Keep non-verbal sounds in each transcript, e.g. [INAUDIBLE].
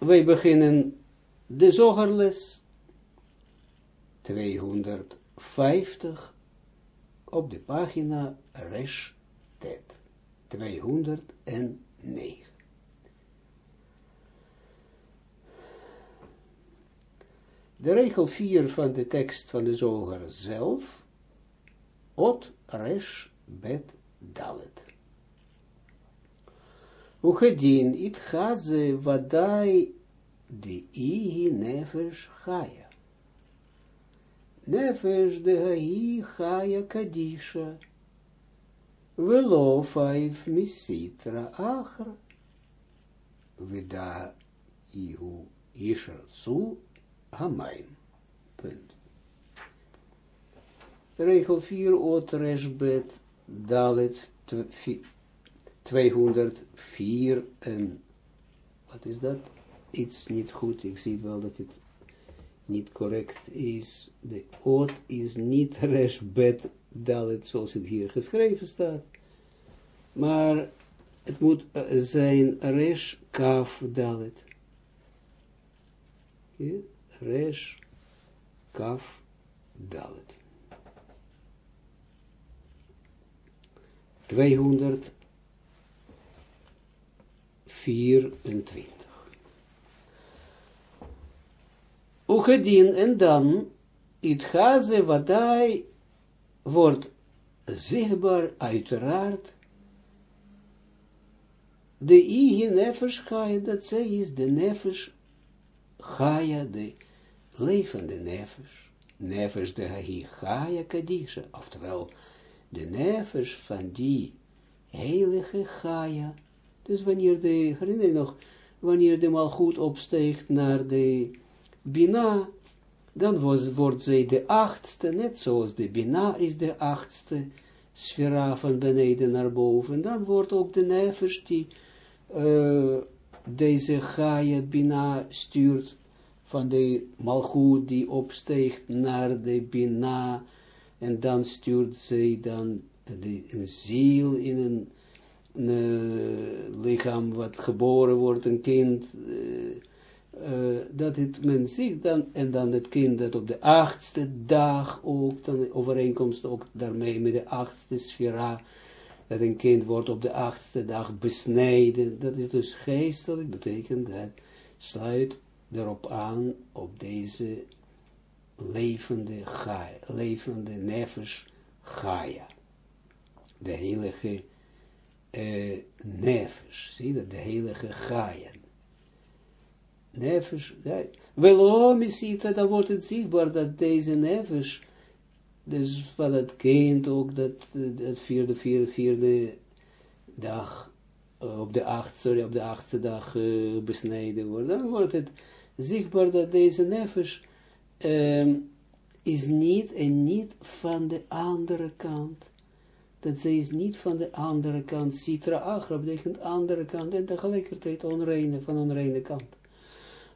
wij beginnen de zogerles 250 op de pagina Resh Tet 209. De regel 4 van de tekst van de zoger zelf, Ot Resh Bet Dalet. Uchedin it haze vadai de ihi nefesh chaya. Nefesh de hai chaya kadisha. Velo vijf misitra achra. Vida ihu isher zu hamaim. Punt. Regel 4 otresbet dalet 204 en wat is dat? Iets niet goed. Ik zie wel dat het niet correct is. De oot is niet [LAUGHS] resbet dalet zoals het hier geschreven staat. Maar het moet zijn resh kaf dalet. Resh kaf dalet. 224. Uchedin en dan, het gaze wat hij wordt zichtbaar, uiteraard, de ige nefesh Chaya, dat zij is de nefesh Chaya, de levende nefesh. De Hahi Chaya Kadisha, oftewel, de nefesh van die heilige Chaya, dus wanneer de, herinner je nog, wanneer de malgoed opsteegt naar de Bina, dan was, wordt zij de achtste, net zoals de Bina is de achtste sfera van beneden naar boven, dan wordt ook de nefesh die uh, deze Gaia Bina stuurt van de Malchut die opsteegt naar de Bina. En dan stuurt zij dan de, een ziel in een, een uh, lichaam wat geboren wordt, een kind, uh, uh, dat het men ziet dan, en dan het kind dat op de achtste dag ook, dan overeenkomst ook daarmee met de achtste sfera, dat een kind wordt op de achtste dag besneden, dat is dus geestelijk, betekent dat sluit erop aan, op deze levende Gaia, levende nefesh Gaia, de heilige uh, zie dat, de heilige Gaia, nefesh, welom is het, dan wordt het zichtbaar dat deze nefesh, dus van het kind ook, dat, dat vierde, vierde, vierde dag, uh, op de acht, sorry, op de achtste dag uh, besneden wordt, dan wordt het zichtbaar dat deze nefesh um, is niet en niet van de andere kant. Dat zij is niet van de andere kant. Citra agra betekent andere kant en tegelijkertijd onreine, van onreine kant.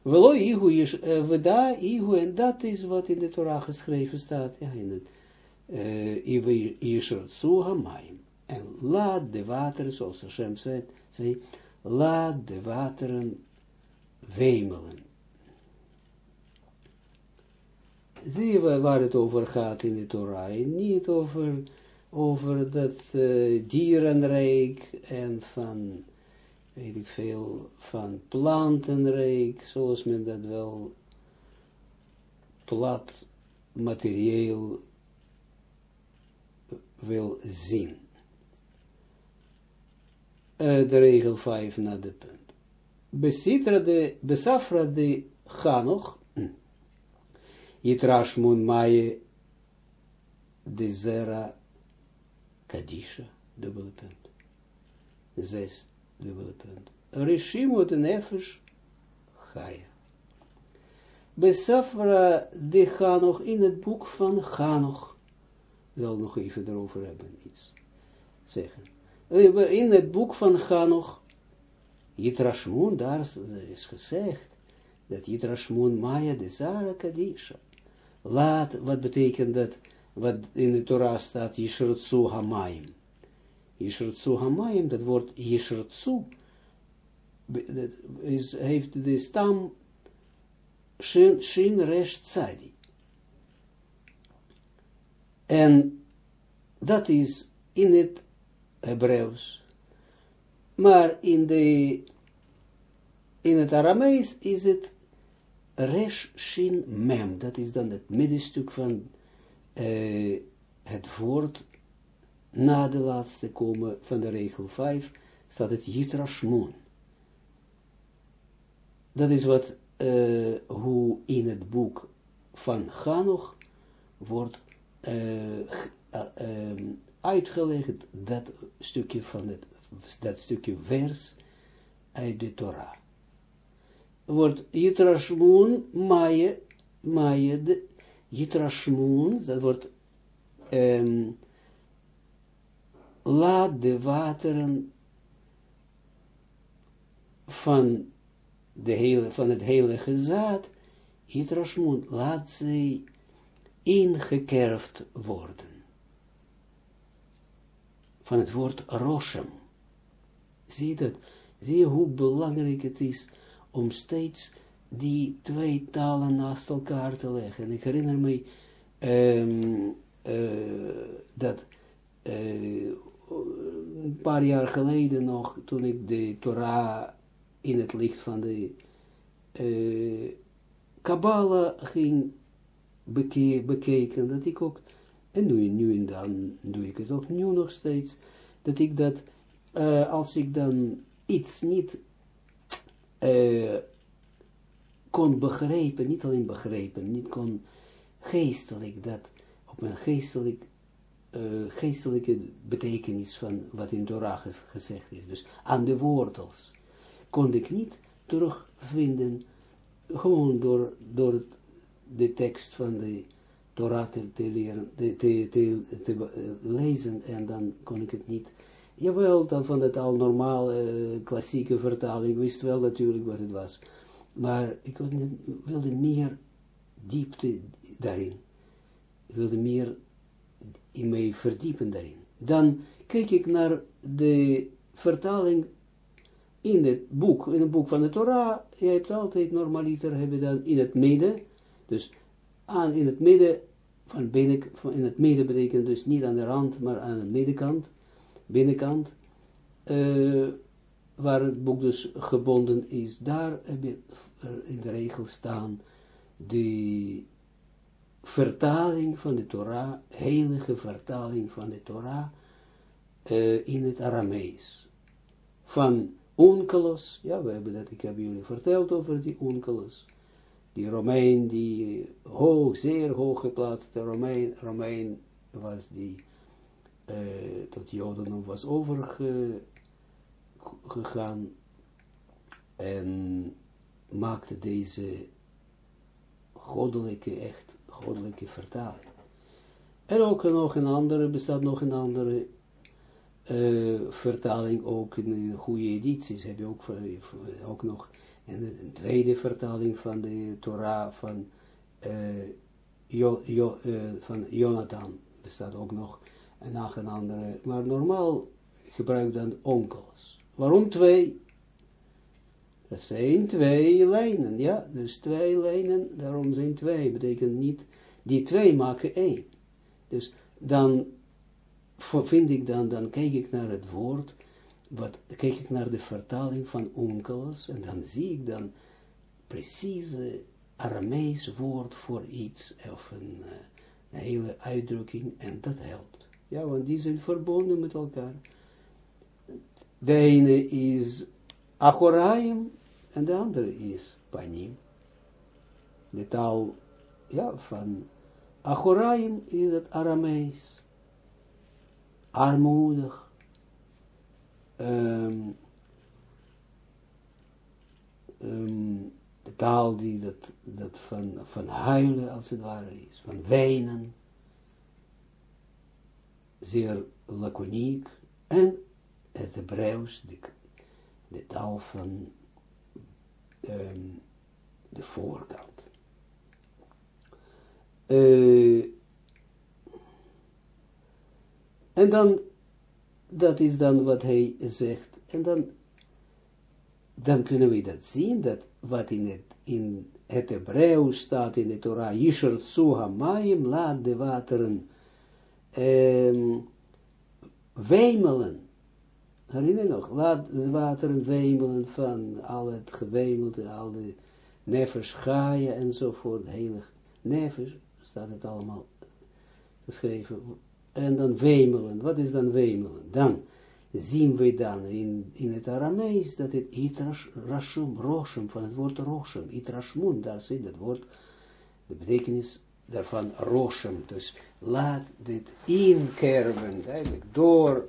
Velo ihu is, veda ihu, en dat is wat in de Torah geschreven staat, ja, in het, uh, iwe tsuhamayim. En laat de wateren, zoals Hashem zei, laat de wateren wemelen. Zie je waar het over gaat in de Torah, niet over, over dat uh, dierenrijk en van weet ik veel, van plantenrijk, zoals men dat wel plat materieel wil zien. Uh, de regel 5 naar de punt. Besitra de, besafra de Chanoch, [CLEARS THROAT] Yitrashmun Maye de Zera Kadisha, dubbele punt. Zes dubbele punt. Rishimot nefesh Chaya. Besafra de Chanoch in het boek van Chanoch. Zal nog even erover hebben, iets zeggen. In het boek van Chanoch, Yitrashmun, daar is gezegd, dat Yitrashmun Maya de Zara Kadisha. Laat, wat betekent dat, wat in de Torah staat, Yishrutsu Hamayim. Yishrutsu Hamayim, dat woord Yishrutsu, is, heeft de stam shin, shin resh tzadi. En dat is in het Hebreeuws. Maar in, de, in het Aramees is het resh shin mem. Dat is dan het middenstuk van uh, het woord na de laatste komen van de regel 5, staat het Yitrashmon. Dat is wat, uh, hoe in het boek van Ganoch wordt uh, uitgelegd, dat stukje van het, dat stukje vers uit de Torah. Wordt Yitrashmun, Maye, Maye, de Yitrashmun, dat wordt um, laat de wateren van, de hele, van het heilige zaad, laat zij ingekerfd worden. Van het woord Roshem. Zie dat? Zie je hoe belangrijk het is om steeds die twee talen naast elkaar te leggen. En ik herinner me um, uh, dat uh, een paar jaar geleden nog, toen ik de Torah in het licht van de uh, Kabbalah ging beke bekeken, dat ik ook, en nu, nu en dan doe ik het ook nu nog steeds, dat ik dat, uh, als ik dan iets niet uh, kon begrijpen, niet alleen begrijpen, niet kon geestelijk, dat op een geestelijk, uh, geestelijke betekenis van wat in Torah gezegd is, dus aan de wortels, kon ik niet terugvinden, gewoon door, door de tekst van de Torah te, leren, te, te, te, uh, lezen, en dan kon ik het niet. Jawel, dan van het al normaal uh, klassieke vertaling, ik wist wel natuurlijk wat het was. Maar ik wilde meer diepte daarin. Ik wilde meer in mij verdiepen daarin. Dan kijk ik naar de vertaling in het boek, in het boek van de Torah. Je hebt altijd normaliter, hebben dan in het midden, dus aan in het midden, van binnen, van in het midden betekent dus niet aan de rand, maar aan de middenkant, binnenkant, uh, waar het boek dus gebonden is, daar heb je in de regel staan de vertaling van de Torah, heilige vertaling van de Torah, uh, in het Aramees. Van Onkelos, ja, we hebben dat, ik heb jullie verteld over die Onkelos, die Romein, die hoog, zeer hoog geplaatste Romein, Romein was die uh, tot Jodendom was overgegaan en maakte deze goddelijke, echt goddelijke vertaling. En ook nog een andere, bestaat nog een andere uh, vertaling, ook in goede edities, heb je ook, ook nog en een tweede vertaling van de Torah van, uh, jo, jo, uh, van Jonathan bestaat ook nog en nog een andere, maar normaal gebruik dan onkels. Waarom twee? Er zijn twee lijnen, ja, dus twee lijnen, daarom zijn twee, betekent niet, die twee maken één. Dus dan vind ik dan, dan kijk ik naar het woord, wat, kijk ik naar de vertaling van onkels, en dan zie ik dan precieze Aramees woord voor iets, of een, uh, een, hele uitdrukking, en dat helpt. Ja, want die zijn verbonden met elkaar. De ene is Achoraim, en de andere is Panim. De taal, ja, van Achoraim is het Aramees. Armoedig, um, um, de taal die dat, dat van, van huilen als het ware is, van wenen, zeer laconiek, en het Hebreeuws, de, de taal van um, de voorkant. Uh, en dan dat is dan wat hij zegt. En dan dan kunnen we dat zien, dat wat in het, in het Hebreeuws staat in de Torah, Yisher Mayim, laat de wateren um, wemelen. Herinner je nog? Laat de wateren wemelen van al het gewemelde, al de nefers gaaien enzovoort, heilig nefers, staat het allemaal geschreven. En dan wemelen. Wat is dan wemelen? Dan zien we dan in, in het Aramees dat het itrash, rashum, roshum, van het woord roshum, itrashmun, daar zit het woord, de betekenis daarvan roshum, dus laat dit inkerven, eigenlijk, door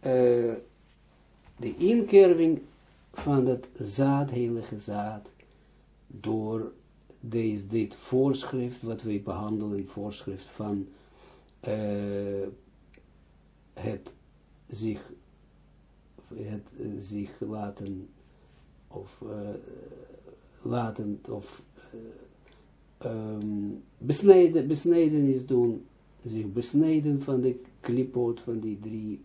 uh, de inkerving van het zaad, heilige zaad, door deze, dit voorschrift, wat wij behandelen, voorschrift van uh, het zich, het, zich laten, of uh, laten, of um, besnijden, besnijdenis doen, zich besnijden van de klipoot, van die drie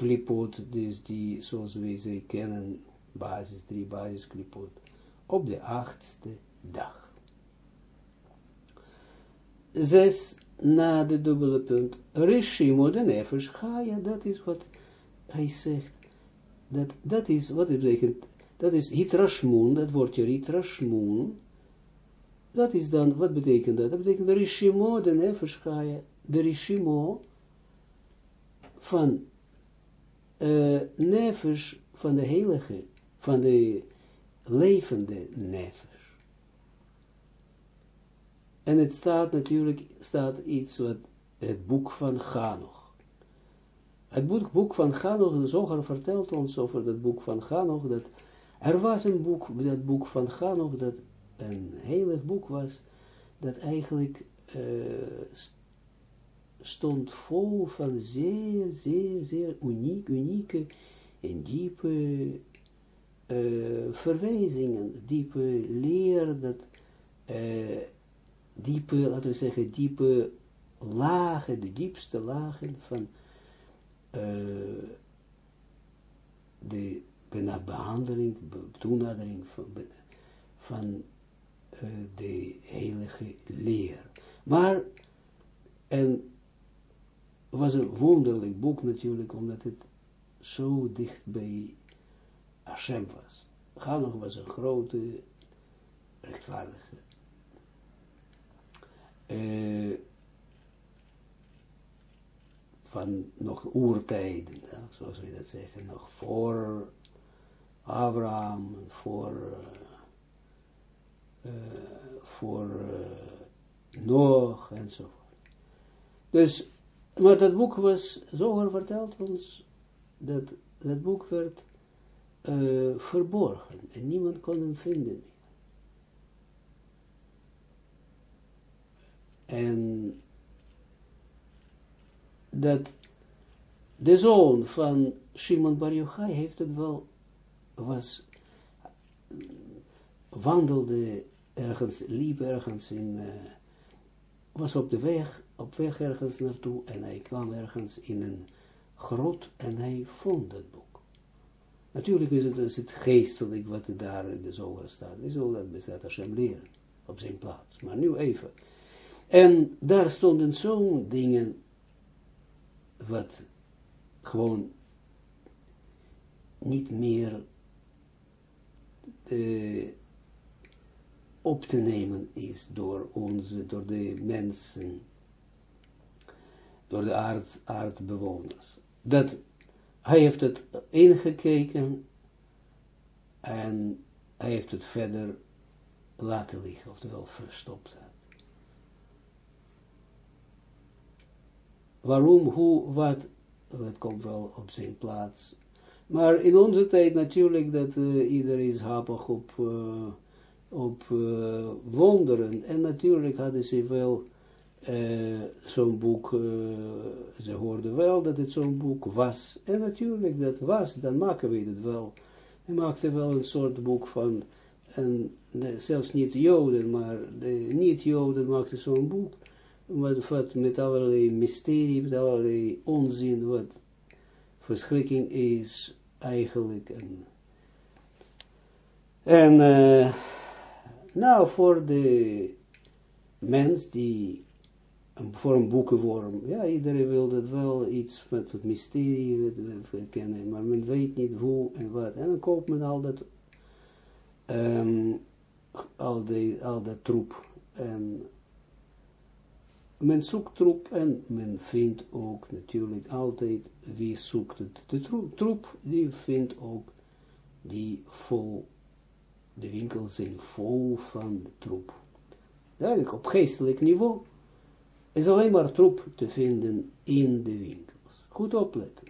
klipoot, dus die, zoals wij ze kennen, basis, drie basis klipoot, op de achtste dag. Zes, na de dubbele punt, Rishimo de nefesh Chaya, dat is wat hij zegt, dat, dat is, wat het betekent, dat is hitrashmoon, dat woordje hitrashmoon, dat is dan, wat betekent dat? Dat betekent de Rishimo de nefesh de Rishimo van uh, van de heilige, van de levende nefesh. En het staat natuurlijk, staat iets wat het boek van Ganoch. Het boek, boek van Ganoch, de Zoger vertelt ons over dat boek van Ganoch, dat er was een boek, dat boek van Ganoch, dat een heilig boek was, dat eigenlijk uh, stond vol van zeer, zeer, zeer uniek, unieke en diepe uh, verwijzingen, diepe leer, dat uh, diepe, laten we zeggen, diepe lagen, de diepste lagen van uh, de behandeling, toenadering van, van de heilige leer. Maar, en was een wonderlijk boek natuurlijk, omdat het zo dicht bij Hashem was. Ganoch was een grote rechtvaardige uh, van nog oertijden, zoals we dat zeggen, nog voor Abraham, voor, uh, voor uh, Noach enzovoort. Dus, maar dat boek was, zo verteld ons, dat dat boek werd verborgen en niemand kon hem vinden. En dat de zoon van Shimon Bar Yochai heeft het wel, was, wandelde ergens, liep ergens in, uh, was op de weg, op weg ergens naartoe en hij kwam ergens in een grot en hij vond het boek. Natuurlijk is het, is het geestelijk wat daar in de zoger staat. We zullen dat bestaat Hashem leren op zijn plaats. Maar nu even. En daar stonden zo'n dingen, wat gewoon niet meer uh, op te nemen is door onze, door de mensen, door de aard, aardbewoners. Dat hij heeft het ingekeken en hij heeft het verder laten liggen, oftewel verstopt. waarom, hoe, wat, het komt wel op zijn plaats. Maar in onze tijd natuurlijk dat uh, iedereen is happig op, uh, op uh, wonderen. En natuurlijk hadden ze wel zo'n boek, ze hoorden wel dat het zo'n boek was. En natuurlijk dat was, dan maken we het wel. Hij maakte wel een soort boek van, en zelfs niet Joden, maar de niet-Joden maakten zo'n boek wat, wat met allerlei mysterie, met allerlei onzin, wat verschrikking is, eigenlijk. En, en uh, nou, voor de mens die voor een boekenworm, ja, iedereen wil dat wel iets met het mysterie kennen, maar men weet niet hoe en wat. En dan koopt men al dat, um, al, die, al dat troep. En men zoekt troep en men vindt ook natuurlijk altijd, wie zoekt het, de troep, die vindt ook die vol, de winkels zijn vol van troep. Duidelijk, op geestelijk niveau is alleen maar troep te vinden in de winkels. Goed opletten.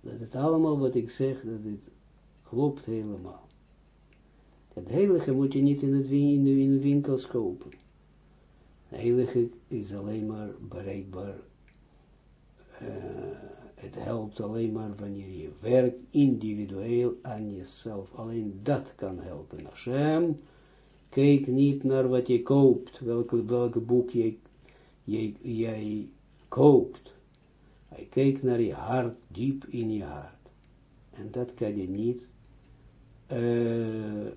Dat het allemaal wat ik zeg, dat het klopt helemaal. Het heilige moet je niet in, in, de, in de winkels kopen. Het heilige is alleen maar bereikbaar. Uh, het helpt alleen maar wanneer je werkt individueel aan jezelf. Alleen dat kan helpen. Hashem Kijk niet naar wat je koopt, welke boek je, je, jij koopt. Hij kijkt naar je hart, diep in je hart. En dat kan je niet, uh,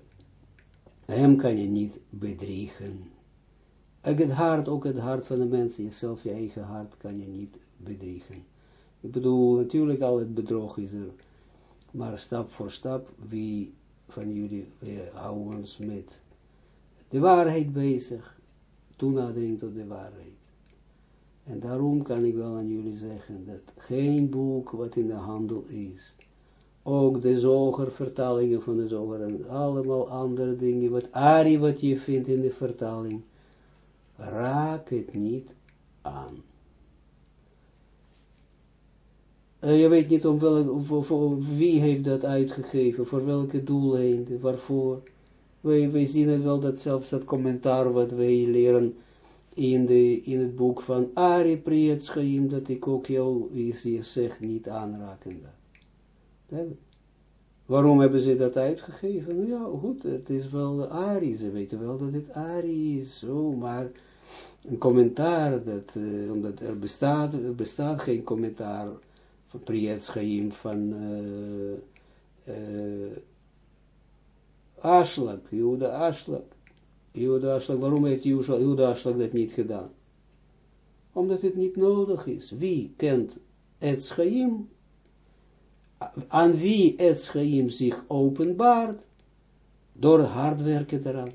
hem kan je niet bedriegen. Ook het hart, ook het hart van de mensen, jezelf, je eigen hart, kan je niet bedriegen. Ik bedoel, natuurlijk al het bedrog is er, maar stap voor stap, wie van jullie, we houden ons met de waarheid bezig, toenadering tot de waarheid. En daarom kan ik wel aan jullie zeggen, dat geen boek wat in de handel is, ook de zoger, vertalingen van de zoger en allemaal andere dingen, wat Ari wat je vindt in de vertaling, raak het niet aan. Uh, je weet niet om wie heeft dat uitgegeven, voor welke doeleinden, waarvoor wij, wij zien het wel, dat zelfs dat commentaar wat wij leren in, de, in het boek van Ari Prietschaim, dat ik ook jou, je zegt, niet aanraken. Dat. Waarom hebben ze dat uitgegeven? Nou ja, goed, het is wel Ari, ze weten wel dat het Ari is, zo, maar een commentaar, dat, uh, omdat er bestaat, er bestaat geen commentaar van Prietschaim van uh, uh, Aslak, Juda Aslak. Juda Aslak, waarom heeft Juda Aslak dat niet gedaan? Omdat het niet nodig is. Wie kent het schaim? Aan wie het schaim zich openbaart? Door hard werken eraan.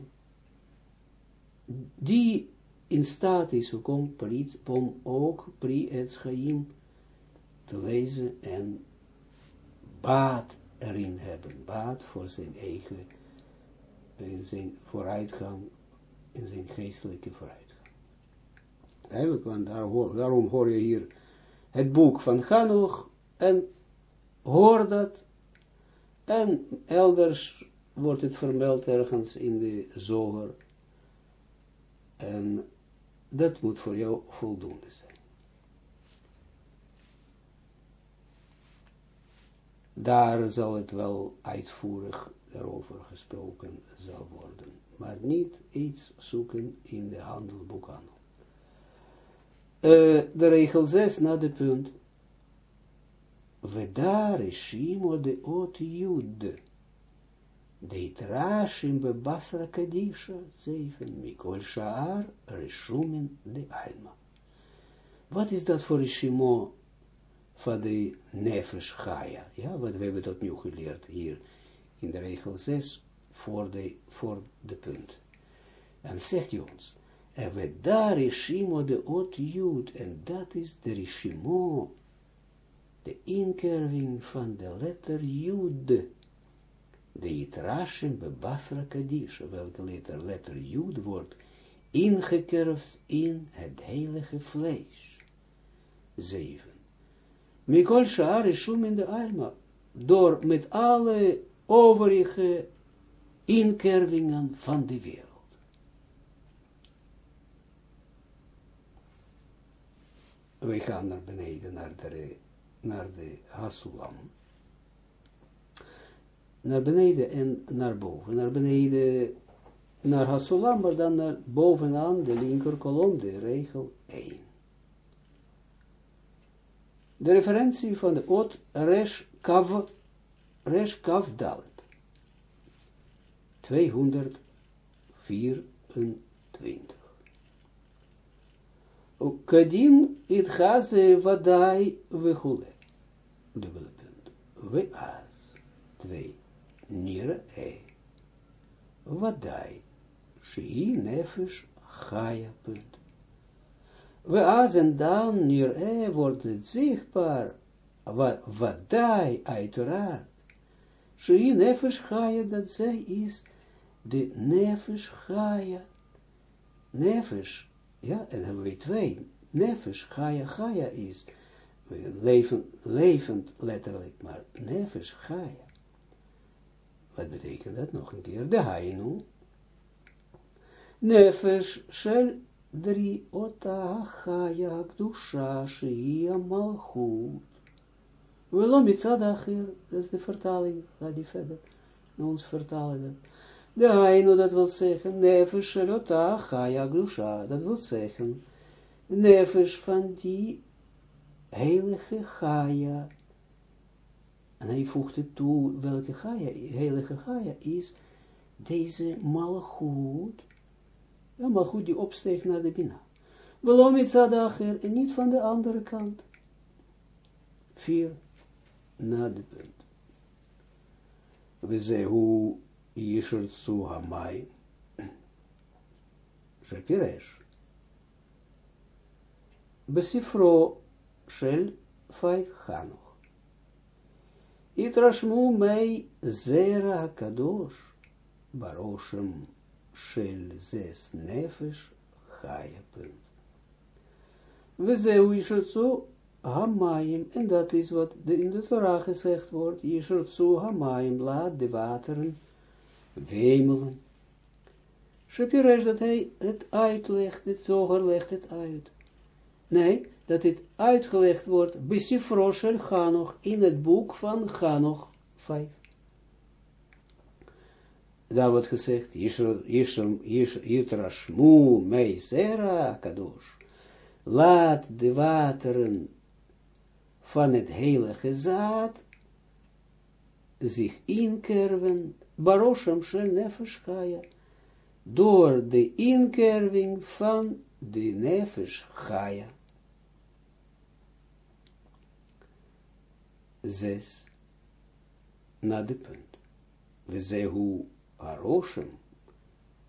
Die in staat is om, ook pri het schaim te lezen en baat erin hebben. Baat voor zijn eigen in zijn vooruitgang, in zijn geestelijke vooruitgang. Eigenlijk, want daarom hoor je hier het boek van Hanoch en hoor dat en elders wordt het vermeld ergens in de zoger en dat moet voor jou voldoende zijn. Daar zal het wel uitvoerig erover gesproken zal worden. Maar niet iets zoeken in de handelboekhandel. Uh, de regel 6 na de punt. Vedare shimo de ot jude. De trashim be basra kadisha, zeven, mikol shaar, reshumin de alma. Wat is dat voor shimo van de nefesh chaya? Ja, wat we hebben tot nu geleerd hier in de regel 6 voor de, voor de punt. En zegt hij ons, en we daar rishimo de ot jud, en dat is de rishimo, de inkerving van de letter jud, de itrashim be basra kadish, welke letter, letter jud wordt ingekerfd in het heilige vlees. 7. Mikol Shaar is in de Alma, door met alle overige inkervingen van de wereld. We gaan naar beneden, naar de, naar de Hasulam. Naar beneden en naar boven. Naar beneden, naar Hasulam, maar dan naar bovenaan de linker kolom, de regel 1. de referentie van de ot resh kav, resh kav dalet. 224. Kadin it haze vadai vechule. Dubbele punt. We as. Twee. Nire e. Vadai. Shii nefesh punt. We as en dan nir e wordt het zichtbaar. Vadai uiteraard. Shii nefesh chaya dat zij is de nefesh chaya. Nefesh ja, en hebben we twee. Nefesh, Gaia, Gaia is leven, levend letterlijk, maar Nefesh, Gaia. Wat betekent dat nog een keer? De Hainu. Nefesh, Shel, drie, Ota, Gaia, Gdusha, Shia, Malchut. Welom mitzad acher, dat is de vertaling, ga die verder, ons vertalen dat. De Hainu, dat wil zeggen, nefesh shalota chaya grusha, dat wil zeggen, nefesh van die heilige Chaya. En hij voegde toe, welke Chaya, heilige Chaya is, deze malgoed, ja, malgoed die opsteegt naar de Bina. Waarom het zadacher en niet van de andere kant? Vier, na de punt. We zeggen hoe Yishirtsu Hamai Shapiresh. Besifro Shel Vijf Chanoch. Itrashmu mei Zera Kadosh Baroshem Shel Zes Nefesh Hamayim, en dat is wat in de Torah gezegd wordt, Yishirtsu Hamayim, laat de wateren wemelen. Shapiresh dat hij het uitlegt, het zoger legt het uit. Nee, dat het uitgelegd wordt, Besifroshel Chanoch, in het boek van Chanoch 5. Daar wordt gezegd, Yitrashmu Meisera Kadosh, laat de wateren van het heilige zaad zich inkerven Barosham shel nefesh door de inkerving van de nefesh. Zes, na de punt. We zehu Barosham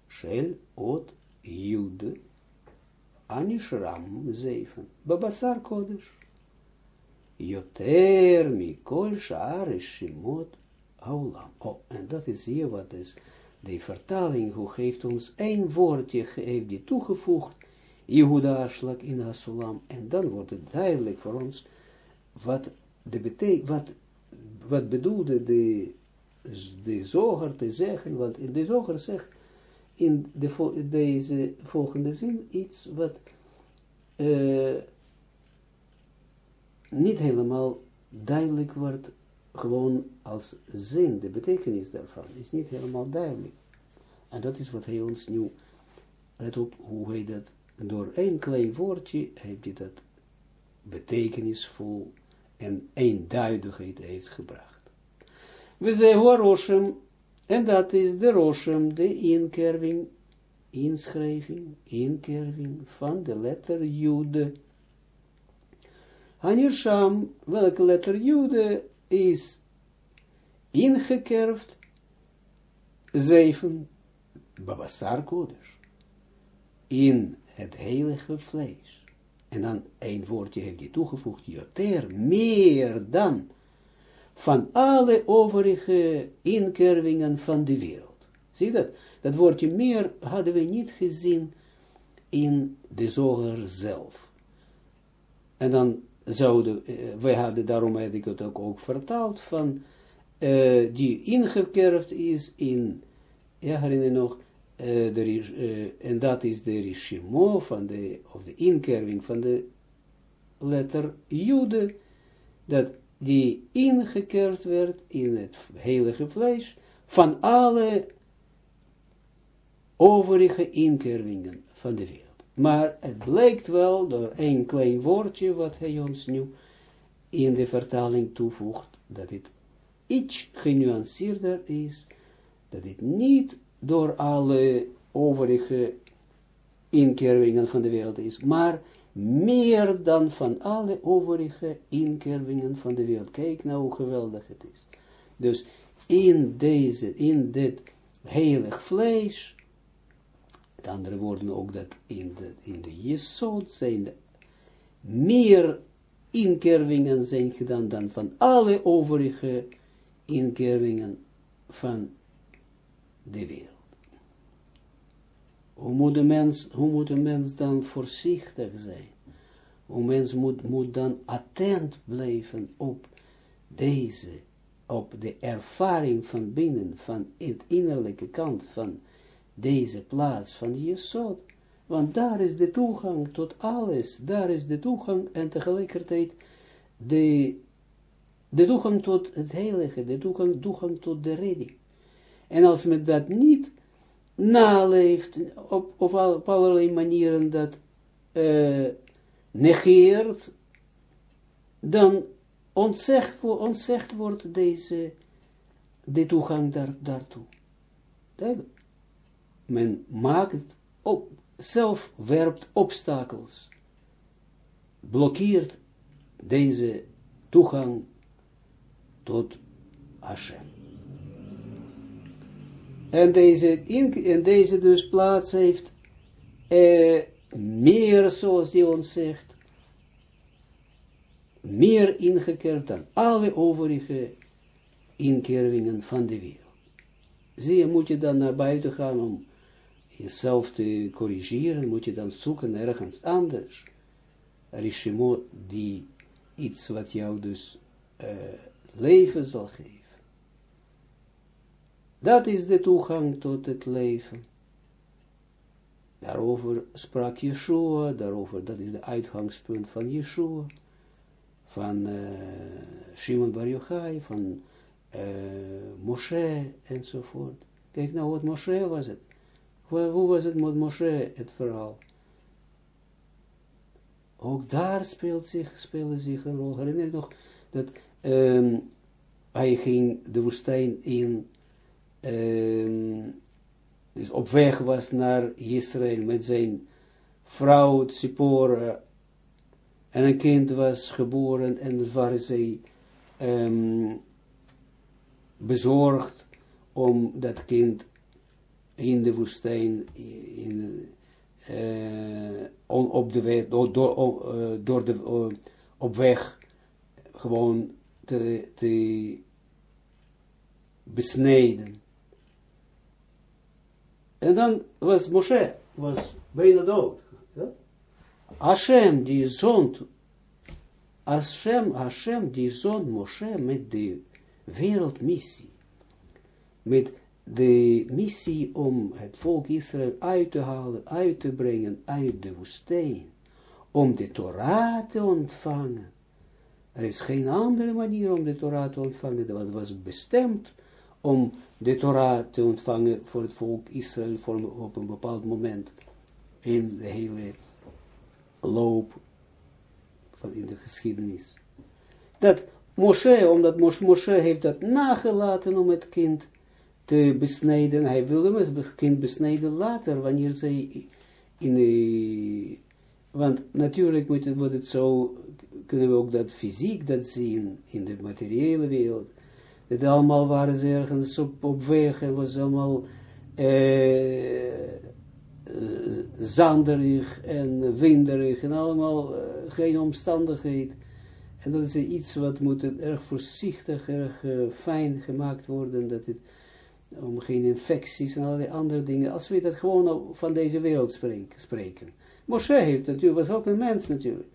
shel ot jude anishram zeven, babasar kodesh. Yoter mikol shaar. Oh, en dat is hier wat is de vertaling, hoe geeft ons één woordje, heeft die toegevoegd, Yehuda Aslak in Asulam, en dan wordt het duidelijk voor ons, wat, de betek wat, wat bedoelde de, de zoger te zeggen, want in de zoger zegt in de, deze volgende zin iets wat uh, niet helemaal duidelijk wordt gewoon als zin, de betekenis daarvan, is niet helemaal duidelijk. En dat is wat hij ons nu, let op hoe hij dat, door één klein woordje, heeft hij dat betekenisvol en eenduidigheid heeft gebracht. We zeggen Roshem, en dat is de Roshem, de inkerving, inschrijving, inkerving van de letter Jude. Hanirsham, welke letter Jude is ingekerfd, zeven, babasar kodesh, in het heilige vlees. En dan een woordje heeft hij toegevoegd, joter, meer dan van alle overige inkervingen van de wereld. Zie dat? Dat woordje meer hadden we niet gezien in de zoger zelf. En dan zouden, uh, wij hadden, daarom heb ik het ook, ook vertaald, van, uh, die ingekerfd is in, ja, herinner nog, de, en dat is de rishimo van de, of de inkerving van de letter Jude, dat die ingekerfd werd in het heilige vlees, van alle overige inkervingen van de wereld. Maar het blijkt wel door een klein woordje wat hij ons nu in de vertaling toevoegt, dat het iets genuanceerder is, dat het niet door alle overige inkervingen van de wereld is, maar meer dan van alle overige inkervingen van de wereld. Kijk nou hoe geweldig het is. Dus in deze, in dit heilig vlees, met andere woorden ook dat in de, in de jesod zijn de meer inkervingen zijn gedaan dan van alle overige inkervingen van de wereld. Hoe moet de mens, hoe moet de mens dan voorzichtig zijn? Hoe mens moet, moet dan attent blijven op deze, op de ervaring van binnen, van het innerlijke kant van deze plaats van Jesod. Want daar is de toegang tot alles, daar is de toegang en tegelijkertijd de, de toegang tot het heilige, de toegang, toegang tot de redding. En als men dat niet naleeft, op, op, op allerlei manieren dat uh, negeert, dan ontzegd, ontzegd wordt deze, de toegang daar, daartoe. Men maakt op, zelf werpt obstakels, blokkeert deze toegang tot Hashem. En deze, in, en deze dus plaats heeft eh, meer, zoals die ons zegt, meer ingekeerd dan alle overige inkervingen van de wereld. Zie je, moet je dan naar buiten gaan om jezelf te corrigeren, moet je dan zoeken ergens anders. Rishimot die iets wat jou dus uh, leven zal geven. Dat is de toegang tot het leven. Daarover sprak Yeshua, daarover, dat is de uitgangspunt van Yeshua, van uh, Shimon Bar Yochai, van uh, Moshe, enzovoort. Kijk nou wat Moshe was het. Hoe was het met Moshe, het verhaal? Ook daar speelt zich, speelde zich een rol. Herinner je nog dat um, hij ging de woestijn in um, dus op weg was naar Israël met zijn vrouw Tzipora en een kind was geboren en waren zij um, bezorgd om dat kind in de woestijn in, uh, op de weg, door, door, uh, door de, uh, op weg gewoon te, te besnijden. En dan was Moshe, was bijna dood. Hashem, die zond, Hashem, Hashem, die zond Moshe met de wereldmissie. Met de missie om het volk Israël uit te halen, uit te brengen uit de woestijn. Om de Torah te ontvangen. Er is geen andere manier om de Torah te ontvangen. Dat was bestemd om de Torah te ontvangen voor het volk Israël voor, op een bepaald moment in de hele loop van in de geschiedenis. Dat Moshe, omdat Moshe heeft dat nagelaten om het kind te besnijden, hij wilde het kind besnijden later, wanneer zij in de, want natuurlijk moet het, wordt het zo, kunnen we ook dat fysiek dat zien in de materiële wereld, het allemaal waren ze ergens op, weg, het was allemaal eh, zanderig en winderig en allemaal eh, geen omstandigheid. En dat is iets wat moet erg voorzichtig, erg fijn gemaakt worden, dat het, om geen infecties en allerlei andere dingen, als we dat gewoon van deze wereld spreken. Moshe heeft natuurlijk, was ook een mens natuurlijk.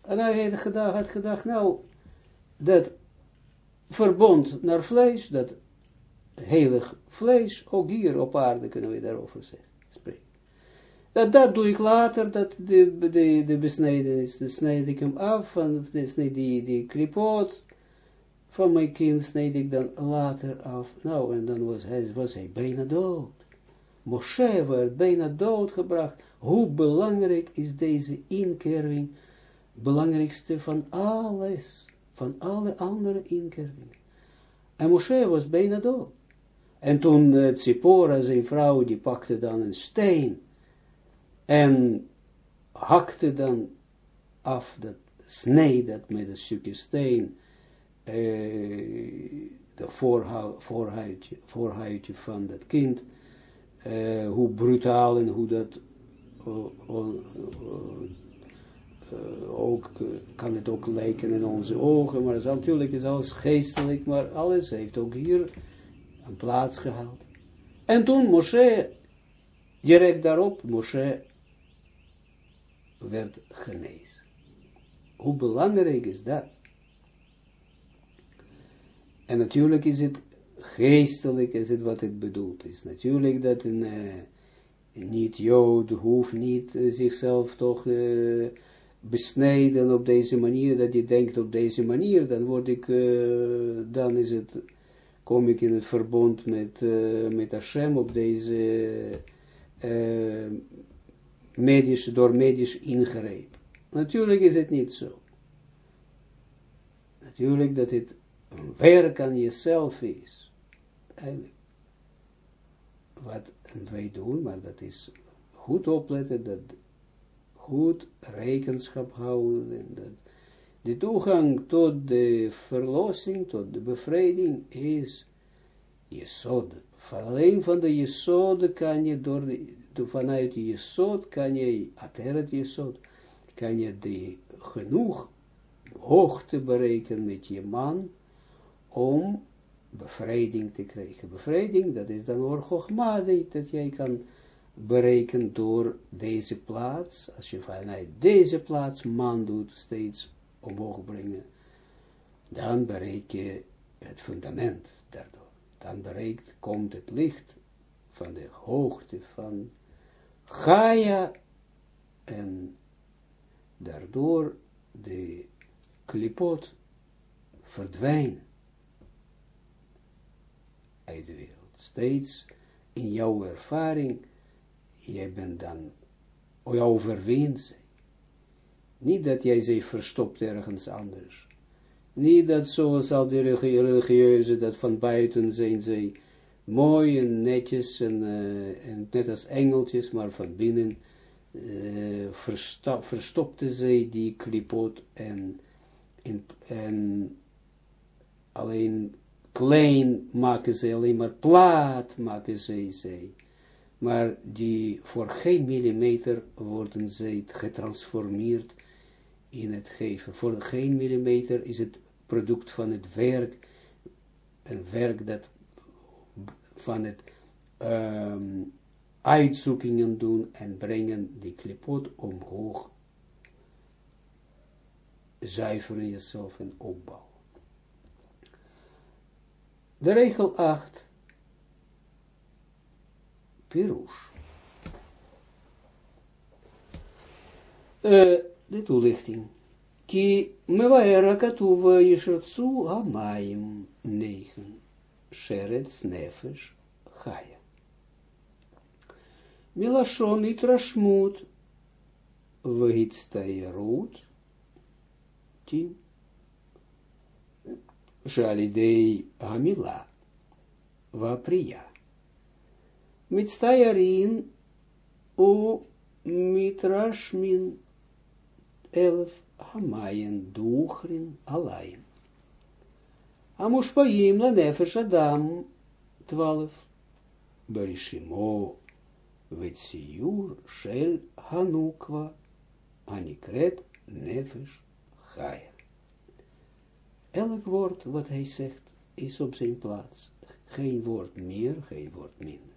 En hij had gedacht, had gedacht nou, dat verbond naar vlees, dat heilig vlees, ook hier op aarde kunnen we daarover spreken. Dat, dat doe ik later, dat de, de, de besnijdenis, dan snijd ik hem af, van, die, die, die van mijn kind snijd ik dan later af. Nou, en dan was hij, was hij bijna dood. Moshe werd bijna doodgebracht. Hoe belangrijk is deze inkerving, belangrijkste van alles van alle andere inkervingen. En Moshe was bijna dood. En toen uh, zijn vrouw, die pakte dan een steen en hakte dan af, dat snee dat met een stukje steen, de voorhuidje, van dat kind, uh, hoe brutaal en hoe dat ook, kan het ook lijken in onze ogen, maar natuurlijk is alles geestelijk, maar alles heeft ook hier een plaats gehaald. En toen Moshe, direct daarop, Moshe werd genezen. Hoe belangrijk is dat? En natuurlijk is het geestelijk, is het wat het bedoeld is. Natuurlijk dat een uh, niet-Jood hoeft niet uh, zichzelf toch uh, besnijden op deze manier, dat je denkt op deze manier, dan word ik, dan is het kom ik in het verbond met, met Hashem op deze medisch, door medisch ingreep. Natuurlijk is het niet zo. Natuurlijk dat het een werk aan jezelf is. Eigenlijk. Wat wij doen, maar dat is goed opletten, dat goed rekenschap houden, en dat de toegang tot de verlossing, tot de bevrijding is Jesod. Alleen van de Jesod kan je door de, vanuit de Jesod kan je, ateret Jesod, kan je de genoeg hoogte bereiken met je man om bevrijding te krijgen. Bevrijding, dat is dan orgochma, dat jij kan bereiken door deze plaats, als je vanuit deze plaats man doet, steeds omhoog brengen, dan bereik je het fundament daardoor. Dan bereikt, komt het licht van de hoogte van Gaia en daardoor de klipot verdwijnen uit de wereld. Steeds in jouw ervaring, jij bent dan, jouw overwint niet dat jij ze verstopt ergens anders. Niet dat zoals al die religieuzen, dat van buiten zijn zij mooi en netjes en, uh, en net als engeltjes, maar van binnen uh, verstopten zij die klipot en, en alleen klein maken ze, alleen maar plaat maken ze zij. Maar die voor geen millimeter worden zij getransformeerd in het geven. Voor geen millimeter is het product van het werk, een werk dat van het um, uitzoekingen doen en brengen die klipot omhoog, zuiveren jezelf en opbouwen. De regel 8, Pirush. Uh, de toelichting. Ki mevaera katuva yishatsu hamayim negen. Sheretz nefesh chaya. Milashon itrashmut vahitstairut tin. Shalidei hamila vapriya. Mitstayarin u mitrashmin elf hamayen duchrin alayin. La nefesh adam twaalf. Berishimo vetsiur shel hanukwa anikret nefesh chaya. Elk woord wat hij zegt is op zijn plaats. Geen woord meer, geen woord minder.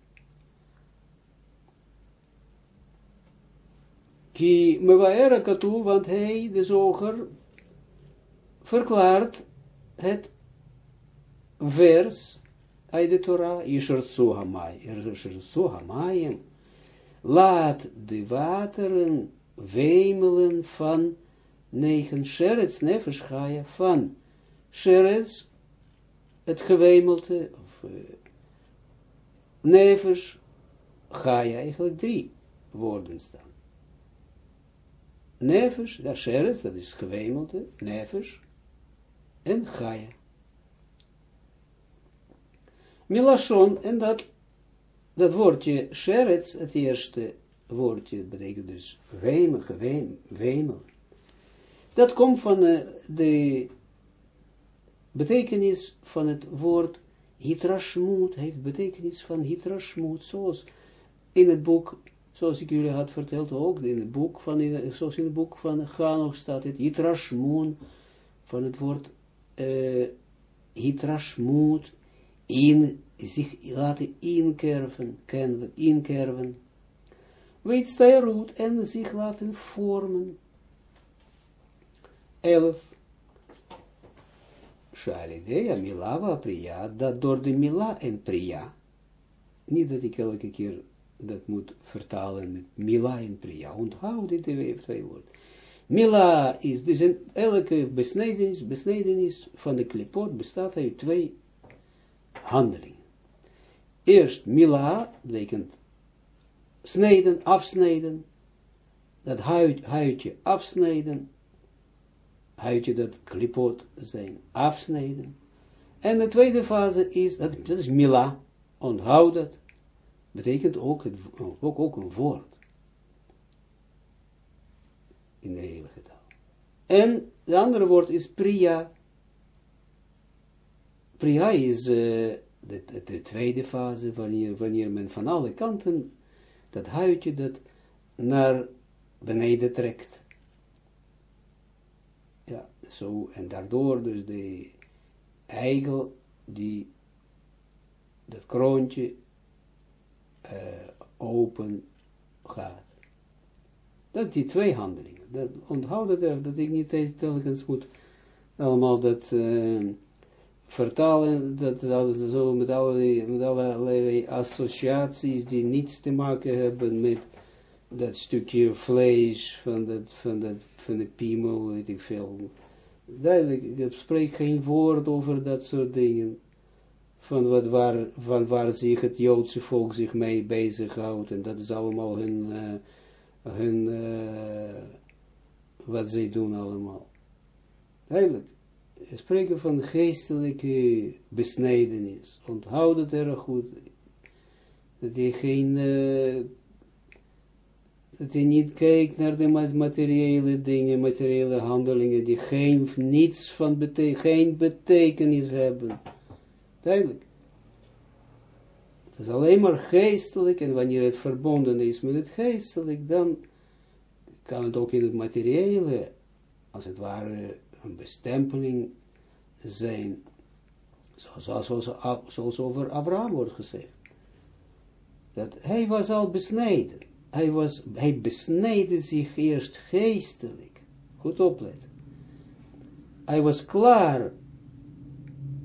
Ki mewaera katu, want hij, de zoger, verklaart het vers uit de Torah, Yishertsu Hamay, Yishertsu Hamayim, laat de wateren wemelen van negen sherets nefesh van sherets, het gewemelte, of uh, nefesh eigenlijk drie woorden staan. Nefesh, dat sheres, dat is gewemelte, nefesh, en Gaia. Milashon, en dat, dat woordje sheretz, het eerste woordje, betekent dus wemel, wemel. Dat komt van uh, de betekenis van het woord hitrashmoed, heeft betekenis van hitrashmoed, zoals in het boek, zoals ik jullie had verteld, ook in het boek van, zoals in het boek van Ganoch staat het, hitrashmoed, van het woord uh, hitrashmoed, in, zich laten inkerven, kenven, inkerven, weet roet en zich laten vormen. Elf. Shalidea, Milava, Priya, dat door de Mila en Priya, niet dat ik elke keer dat moet vertalen met Mila en Priya, onthoud dit even twee woorden. Mila is, dus elke besnedenis, besnedenis van de klipot bestaat uit twee handelingen. Eerst Mila, betekent snijden, afsnijden, dat huid, huidje afsnijden, huidje dat klipot zijn, afsnijden. En de tweede fase is, dat, is Mila, onthoud dat, betekent ook, het, ook, ook een woord. In de hele taal. En de andere woord is Priya. Priya is de, de, de, tweede fase, wanneer, wanneer men van alle kanten dat huidje dat naar beneden trekt. Zo, en daardoor dus de eigel, die, dat kroontje, uh, open gaat. Dat die twee handelingen. Dat, onthoud dat, er, dat ik niet telkens moet allemaal dat uh, vertalen, dat, zo met allerlei associaties die niets te maken hebben met dat stukje vlees van, dat, van, dat, van de piemel, weet ik veel. Duidelijk, ik spreek geen woord over dat soort dingen van, wat waar, van waar zich het Joodse volk zich mee bezighoudt. En dat is allemaal hun, uh, hun uh, wat zij doen allemaal. Duidelijk. Spreken van geestelijke besnijdenis. Onthoud het erg goed. Dat je geen, uh, dat je niet kijkt naar de materiële dingen, materiële handelingen, die geen, niets van bete geen betekenis hebben. Duidelijk. Het is alleen maar geestelijk, en wanneer het verbonden is met het geestelijk, dan kan het ook in het materiële, als het ware, een bestempeling zijn, zoals, zoals, zoals over Abraham wordt gezegd. Dat hij was al besneden. Hij, was, hij besneden zich eerst geestelijk. Goed opletten. Hij was klaar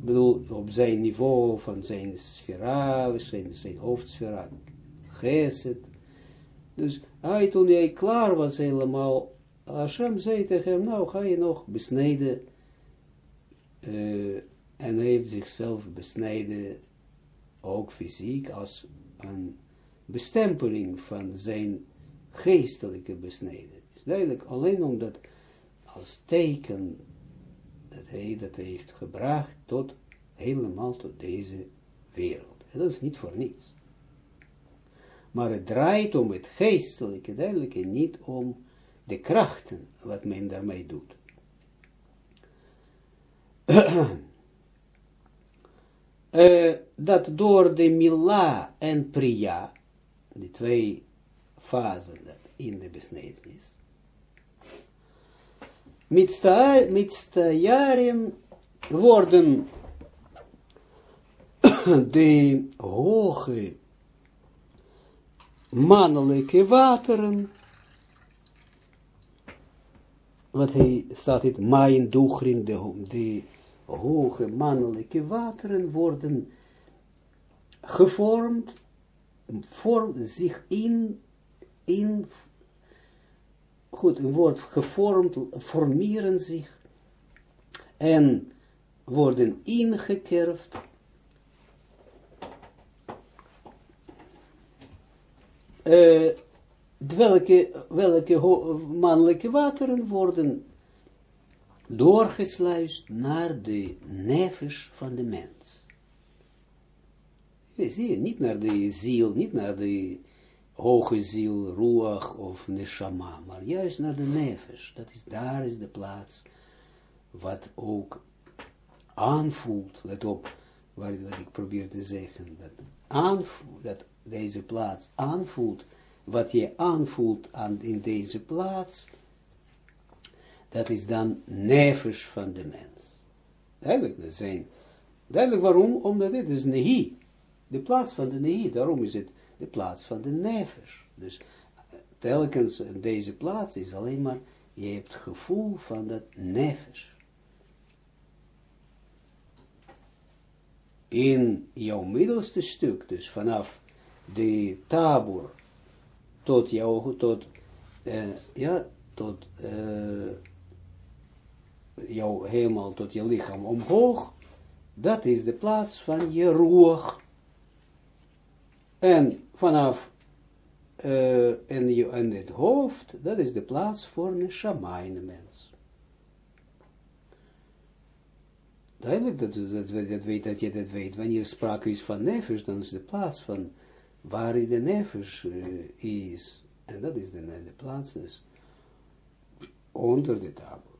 bedoel, op zijn niveau van zijn sfera, zijn, zijn hoofdsfera, geset. Dus hij, toen hij klaar was helemaal, Hashem zei tegen hem, nou ga je nog besnijden, uh, en hij heeft zichzelf besneden, ook fysiek, als een bestempeling van zijn geestelijke besneden. Is duidelijk, alleen omdat als teken dat hij dat heeft gebracht tot, helemaal tot deze wereld. En dat is niet voor niets. Maar het draait om het geestelijke, duidelijke, niet om de krachten, wat men daarmee doet. uh, [CLEARS THROAT] dat door de Mila en Priya, die twee fasen in de besnijdenis, met jaren worden [COUGHS] de hoge mannelijke wateren, wat hij staat het, mijn doegrin, de, de hoge mannelijke wateren worden gevormd, vorm, zich in, in goed, een woord gevormd, formeren zich en worden ingekerfd. Uh, welke, welke mannelijke wateren worden doorgesluist naar de nefesh van de mens. Zie je, niet naar de ziel, niet naar de hoge ziel, ruach of neshama, maar juist naar de nefesh. Dat is, daar is de plaats wat ook aanvoelt, let op, wat ik probeer te zeggen, dat, aanvoelt, dat deze plaats aanvoelt, wat je aanvoelt aan, in deze plaats, dat is dan nefesh van de mens. Duidelijk, dat zijn, duidelijk waarom, omdat dit is nehi, de plaats van de nehi, daarom is het de plaats van de nefesh. Dus telkens deze plaats is alleen maar, je hebt het gevoel van dat nefesh. In jouw middelste stuk, dus vanaf de tabor tot jouw, tot, uh, ja, tot uh, jouw helemaal, tot je lichaam omhoog, dat is de plaats van je roer. En vanaf uh, en, je, het hoofd, dat is de plaats voor een shamayne mens. Dat, dat, dat, weet, dat je dat weet. Wanneer sprake is van nefesh, dan is de plaats van waar de nefesh uh, is. En dat is de, plaats dus onder de tafel.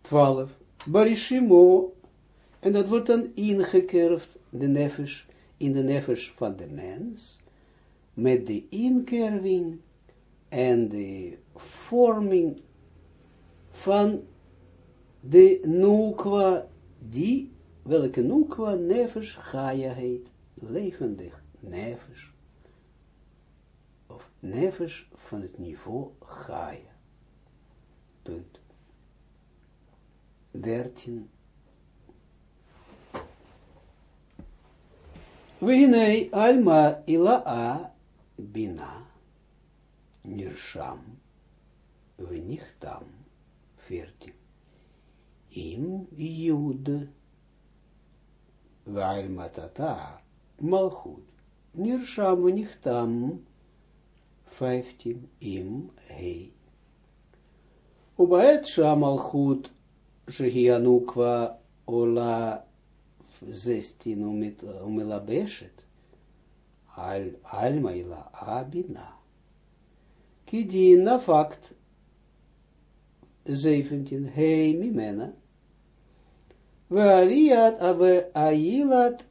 12. Barishimo. En dat wordt dan ingekerfd, de nefesh, in de nefesh van de mens, met de inkerving en de vorming van de nukwa, die, welke nukwa nefesh Gaia heet, levendig nefesh, of nefesh van het niveau Gaia. Punt. 13. Vine alma ilaa bina nirsham venichtam ferti. Im yud alma tata malchut nirsham venichtam feftim im hei. Ubaet sham malchut shehianukva ola 16 umilabeshet, al, alma ila abina. Kidina fakt 17, hei mimena, ועליית abe אילת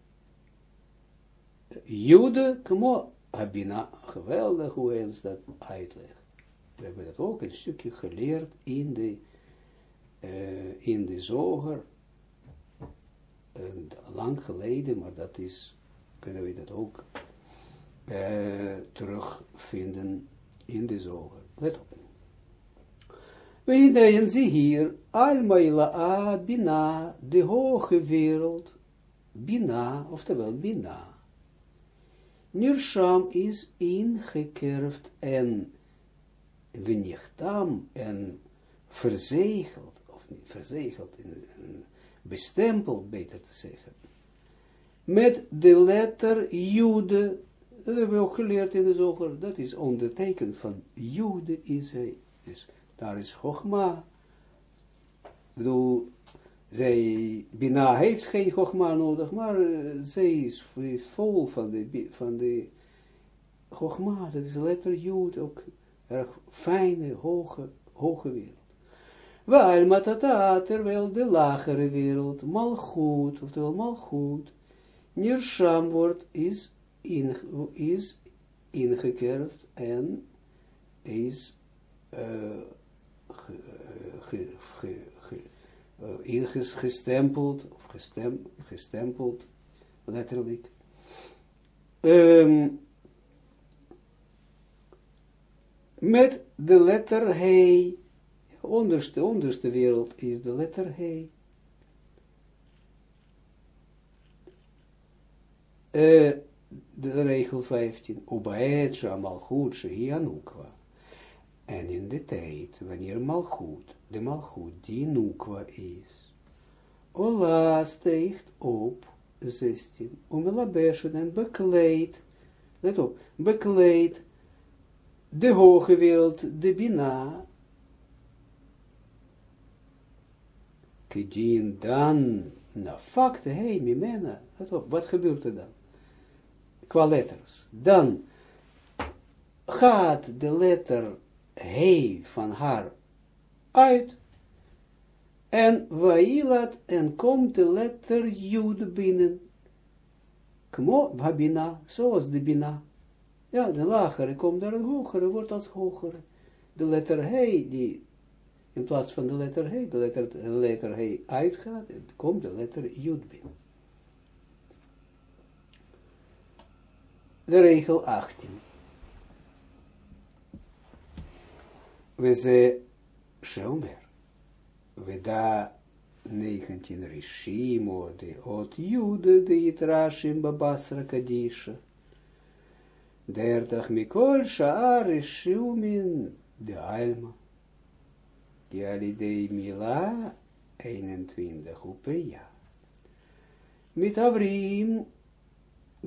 Jude, kmo Abina, geweldig hoe eens dat uitlegt. We hebben dat ook een stukje geleerd in de, uh, in de zoger, lang geleden, maar dat is, kunnen we dat ook uh, terugvinden in de zoger. Let op. We ideeën zie hier, Almaila Bina, de hoge wereld, Bina, oftewel Bina. Nirsham is ingekerfd en venichtam en verzegeld, of niet verzegeld, in, in, bestempeld, beter te zeggen, met de letter Jude, dat hebben we ook geleerd in de zoger, dat is ondertekend van Jude is hij, dus daar is Chogma, ik bedoel, zij, Bina heeft geen Chogma nodig, maar uh, zij is vol van de, van de Chogma, dat is letter Jude, ook erg fijne, hoge, hoge wereld. Waar matata, terwijl de lagere wereld, malgoed, oftewel malgoed, nirsham wordt, is, in, is ingekerfd en is uh, ge, ge, ge, ge, gestempeld, of gestem, gestempeld, letterlijk. Um, met de letter he, onderste, onderste wereld is de letter He. Uh, de regel 15. Ubaet malchut shehi anukwa. En in de tijd, wanneer malchut, de malchut die nukwa is. Ola steegt op, 16. Umelabeshen en bekleed. Let op, bekleed de hoge wereld, de bina, kedien dan, na fakte, hey, mimena, wat gebeurt er dan? Qua letters. Dan gaat de letter he van haar uit, en vailat, en komt de letter jud binnen. Kmo, habina, zoals de bina. Ja, de lagere komt daar een hogere, wordt als hogere. De letter he, die in plaats van de letter he, de letter, de letter he uitgaat, komt de letter jud binnen. De regel 18. We ze shomer. We da 19 rishimo de ot jude de itrashim babasra kadisha. Dertach mikol shaar rishumin de alma. Yalidei Mila 21 Upeya. Mit Avrim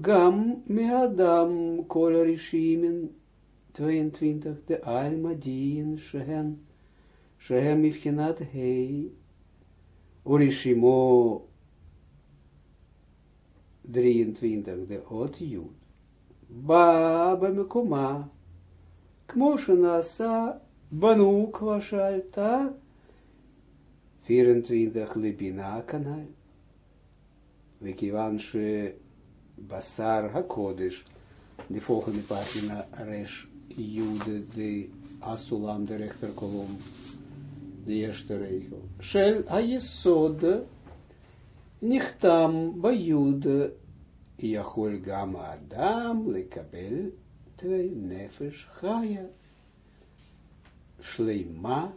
Gam Meadam Kol Rishimin 22 de Alma Dien Shehen Shehem Mifchinat Hei Urishimo 23 de Ot Yud Ba Bamekoma Kmo Shenasa Banuk washalta 24 libina kanal. Wekiwan she basar hakodesh. De volgende pagina resh jude de asulam de rechterkolom. De eerste regel. Shel hayesod nichtam bajude Yachol gama adam lekabel twee nefesh chaya. Shleima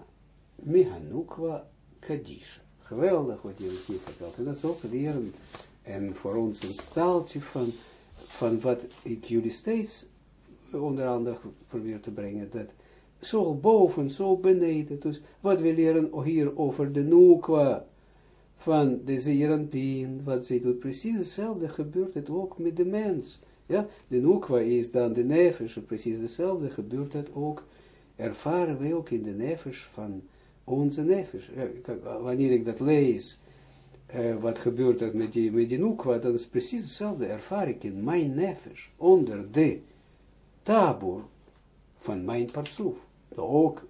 Mihanukwa Kadisha. Geweldig wat jullie hier vertelt. En dat is ook leren en voor ons een staaltje van, van wat ik jullie steeds onder andere probeer te brengen. Dat zo boven, zo beneden. Dus wat we leren hier over de Nukwa van de Zeeranpien, wat zij doet, precies hetzelfde gebeurt het ook met de mens. Ja, de Nukwa is dan de nefesh, precies hetzelfde gebeurt het ook ervaren we ook in de nefesh van onze nefesh. Wanneer ik dat lees, uh, wat gebeurt er met die, met die nukwa, dan is precies hetzelfde ervaar ik in mijn nefesh, onder de tabur van mijn partsoef. Ook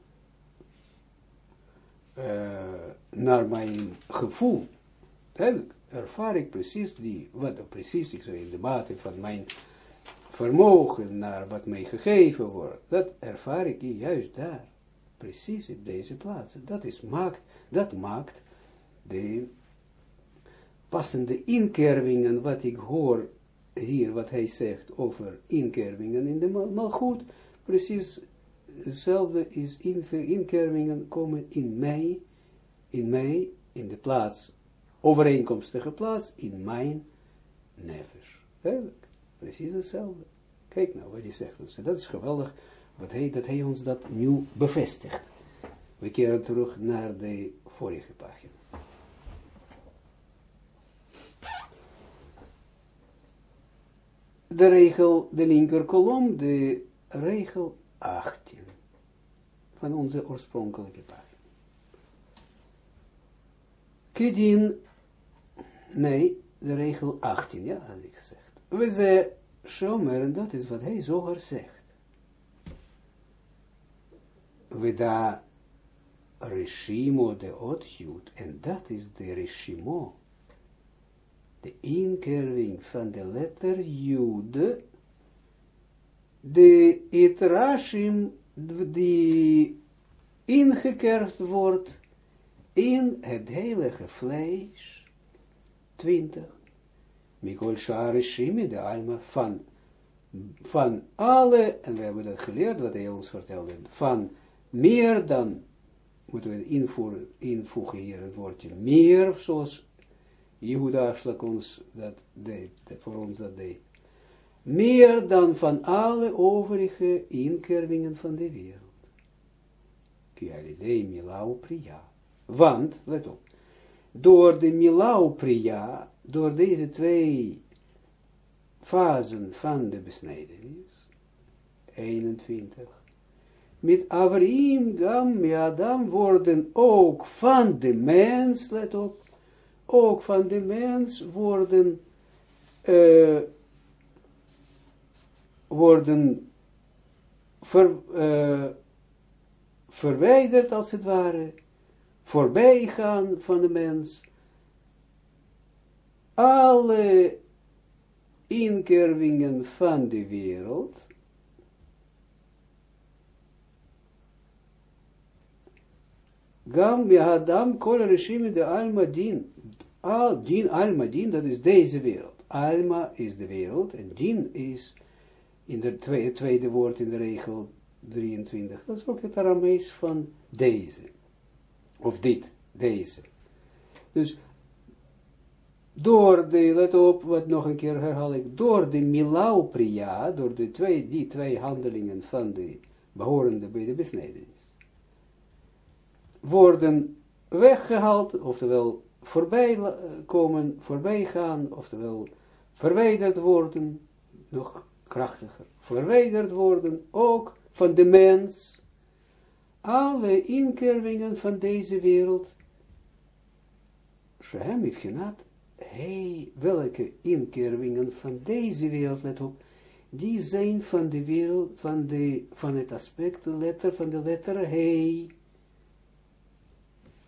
uh, naar mijn gevoel. Duidelijk, ervaar ik precies die, wat precies, ik zei in de mate van mijn vermogen naar wat mij gegeven wordt, dat ervaar ik juist daar, precies op deze plaats. Dat, is, maakt, dat maakt de passende inkervingen, wat ik hoor hier, wat hij zegt over inkervingen in de malgoed, precies hetzelfde is inkervingen komen in mij, in mij, in de plaats, overeenkomstige plaats, in mijn. Duidelijk. Precies hetzelfde. Kijk nou wat hij zegt ons. Dat is geweldig wat hij, dat hij ons dat nu bevestigt. We keren terug naar de vorige pagina. De regel, de linker kolom, de regel 18 van onze oorspronkelijke pagina. Kedin, nee, de regel 18, ja, had ik gezegd. We ze shomer, en dat is wat hij zoger zegt. We da reshimo de otjut, en dat is de reshimo, de inkerving van de letter jude, de itrashim, die ingekerfd wordt in het heilige vlees, 20, Mikol Shari Shimi, de Alma, van, van alle, en we hebben dat geleerd, wat hij ons vertelde, van meer dan, moeten we invoeren, invoegen hier het woordje meer, zoals Jehuda Aslak ons dat deed, voor ons dat deed. Meer dan van alle overige inkervingen van de wereld. Kialidei Milau Priya. Want, let op, door de Milau Priya, door deze twee fasen van de besnijdenis, 21, met Avrim, Gam, Adam worden ook van de mens, let op, ook van de mens worden, uh, worden uh, verwijderd als het ware, voorbij gaan van de mens, alle inkervingen van de wereld, Gam Adam kol regime de Alma din. Al din Alma din, dat is deze wereld. Alma is de wereld en din is in de tweede, tweede woord in de regel 23. Dat is ook het Aramees van deze. Of dit, deze. Dus door de, let op, wat nog een keer herhaal ik, door de Milau Priya, door de twee, die twee handelingen van de behorende bij de besnedenis worden weggehaald, oftewel voorbij komen, voorbij gaan, oftewel verwijderd worden, nog krachtiger, verwijderd worden, ook van de mens, alle inkervingen van deze wereld, Shehem Ifchinat, hey, welke inkervingen van deze wereld, let op, die zijn van de wereld, van, de, van het aspect, de letter, van de letter hey,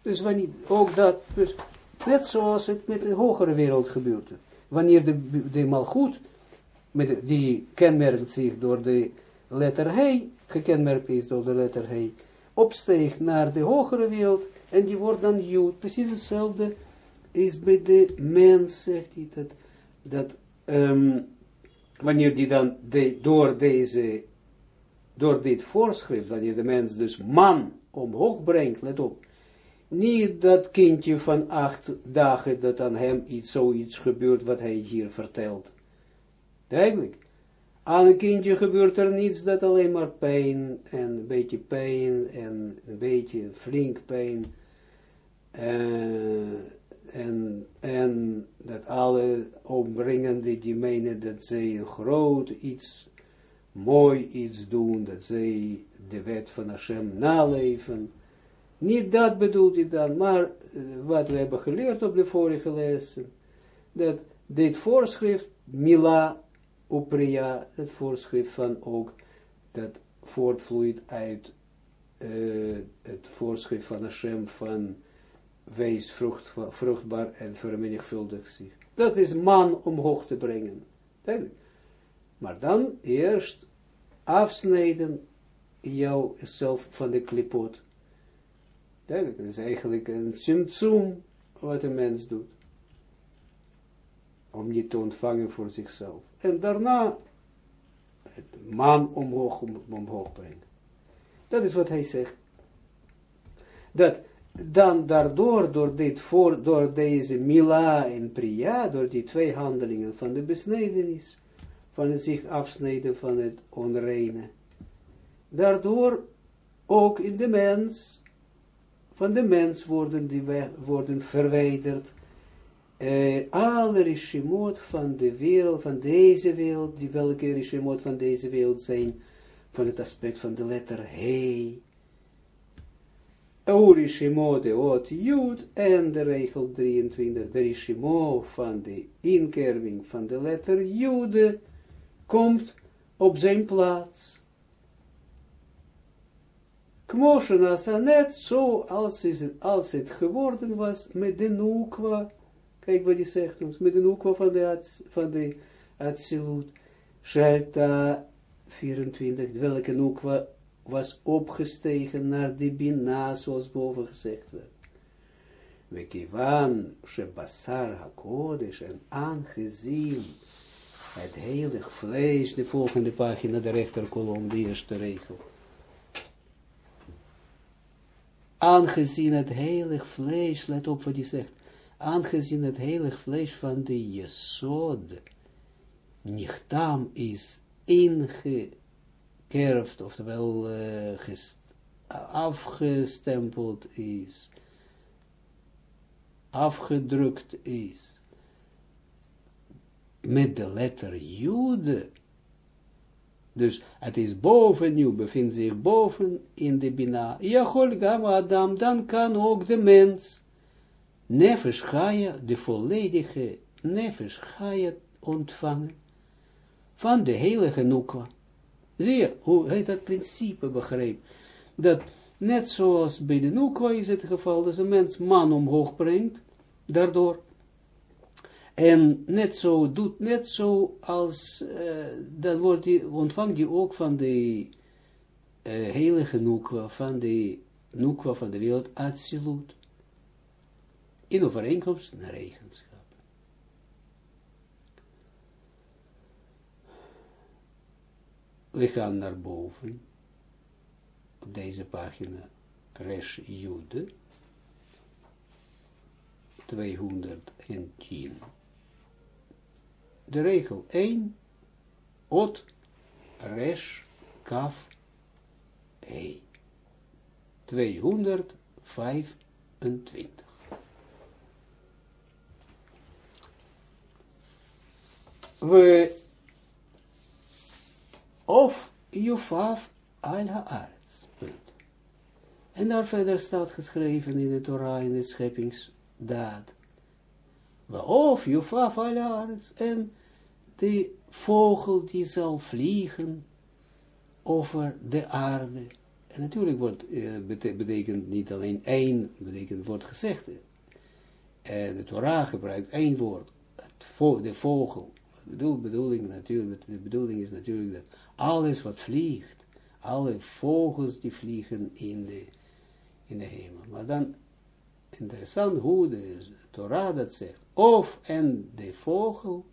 dus wanneer, ook dat, dus net zoals het met de hogere wereld gebeurt. Wanneer de, de malgoed, met, die kenmerkt zich door de letter He, gekenmerkt is door de letter He, opsteegt naar de hogere wereld, en die wordt dan Jood. Precies hetzelfde is bij de mens, zegt hij, dat, dat um, wanneer die dan de, door deze, door dit voorschrift, wanneer de mens dus man omhoog brengt, let op, niet dat kindje van acht dagen dat aan hem iets, zoiets gebeurt wat hij hier vertelt. Duidelijk. Aan een kindje gebeurt er niets dat alleen maar pijn en een beetje pijn en een beetje flink pijn. Uh, en, en dat alle omringenden die menen dat zij groot iets, mooi iets doen, dat zij de wet van Hashem naleven. Niet dat bedoelt hij dan, maar uh, wat we hebben geleerd op de vorige lessen, dat dit voorschrift, Mila Upriya, het voorschrift van ook, dat voortvloeit uit uh, het voorschrift van Hashem van wees vrucht, vruchtbaar en vermenigvuldig zich. Dat is man omhoog te brengen. Maar dan eerst afsnijden jouzelf van de klipot dat is eigenlijk een symptoom wat een mens doet. Om niet te ontvangen voor zichzelf. En daarna het man omhoog, om, omhoog brengen. Dat is wat hij zegt. Dat dan daardoor, door, dit voor, door deze Mila en Priya, door die twee handelingen van de besnedenis, van het zich afsnijden van het onreine, daardoor ook in de mens van de mens worden, die worden verwijderd. Uh, alle regimot van de wereld, van deze wereld, die welke regimot van deze wereld zijn, van het aspect van de letter He. Orishimo de ot Jud en de regel 23, de Rishimo van de inkerving van de letter Jude komt op zijn plaats. Kmoshenasa, net zo als, het, als het geworden was met de Nukwa. Kijk wat hij zegt ons, met de Nukwa van de, van de Atsilut. Shelta 24, welke Nukwa was opgestegen naar de Bina, zoals boven gezegd werd. Wekivan, Shebasar HaKodesh, en aangezien het heilig vlees, de volgende pagina, de rechterkolom, de eerste regel aangezien het heilig vlees, let op wat hij zegt, aangezien het heilig vlees van de Jesod, nichtam is ingekerfd, oftewel uh, afgestempeld is, afgedrukt is, met de letter Jude, Dus het is boven nu, bevindt zich boven in de Bina. Jachol gam Adam, dan kan ook de mens nefesh de volledige nefesh Chaya ontvangen van de heilige Nukwa. Zie je, hoe hij dat principe begreep? Dat net zoals bij de Nukwa is het geval, dat een mens man omhoog brengt, daardoor. En net zo, doet net zo als, uh, dan wordt die, ontvangt je ook van de uh, heilige Nukwa, van de Nukwa van de wereld, absoluut. In overeenkomst naar eigenschap. We gaan naar boven, op deze pagina, Resh Jude, 210. De regel 1, Ot, Resh, Kaf, He. 225. We of Jufaf al haaretz. En daar verder staat geschreven in de Torah, in de scheppingsdaad. Of Jufaf al haaretz. En de vogel die zal vliegen over de aarde. En natuurlijk wordt, uh, betekent niet alleen één, betekent, wordt gezegd. En de Torah gebruikt één woord. Het, de vogel. De bedoeling, natuurlijk, de bedoeling is natuurlijk dat alles wat vliegt, alle vogels die vliegen in de, in de hemel. Maar dan, interessant hoe de Torah dat zegt. Of en de vogel,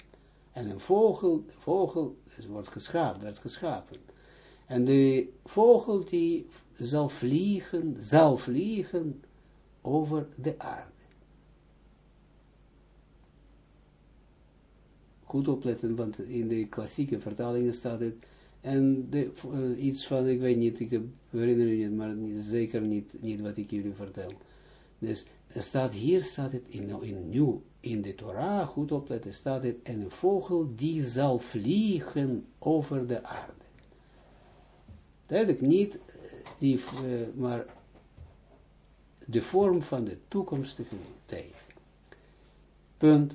en een vogel, de vogel dus wordt geschapen, werd geschapen. En de vogel die zal vliegen, zal vliegen over de aarde. Goed opletten, want in de klassieke vertalingen staat het en de, uh, iets van, ik weet niet, ik herinner niet, maar zeker niet, niet wat ik jullie vertel. Dus staat, hier staat het in, in nieuw, in de Torah, goed opletten, staat het, en een vogel die zal vliegen over de aarde. Duidelijk niet, die, uh, maar de vorm van de toekomstige tijd. Punt.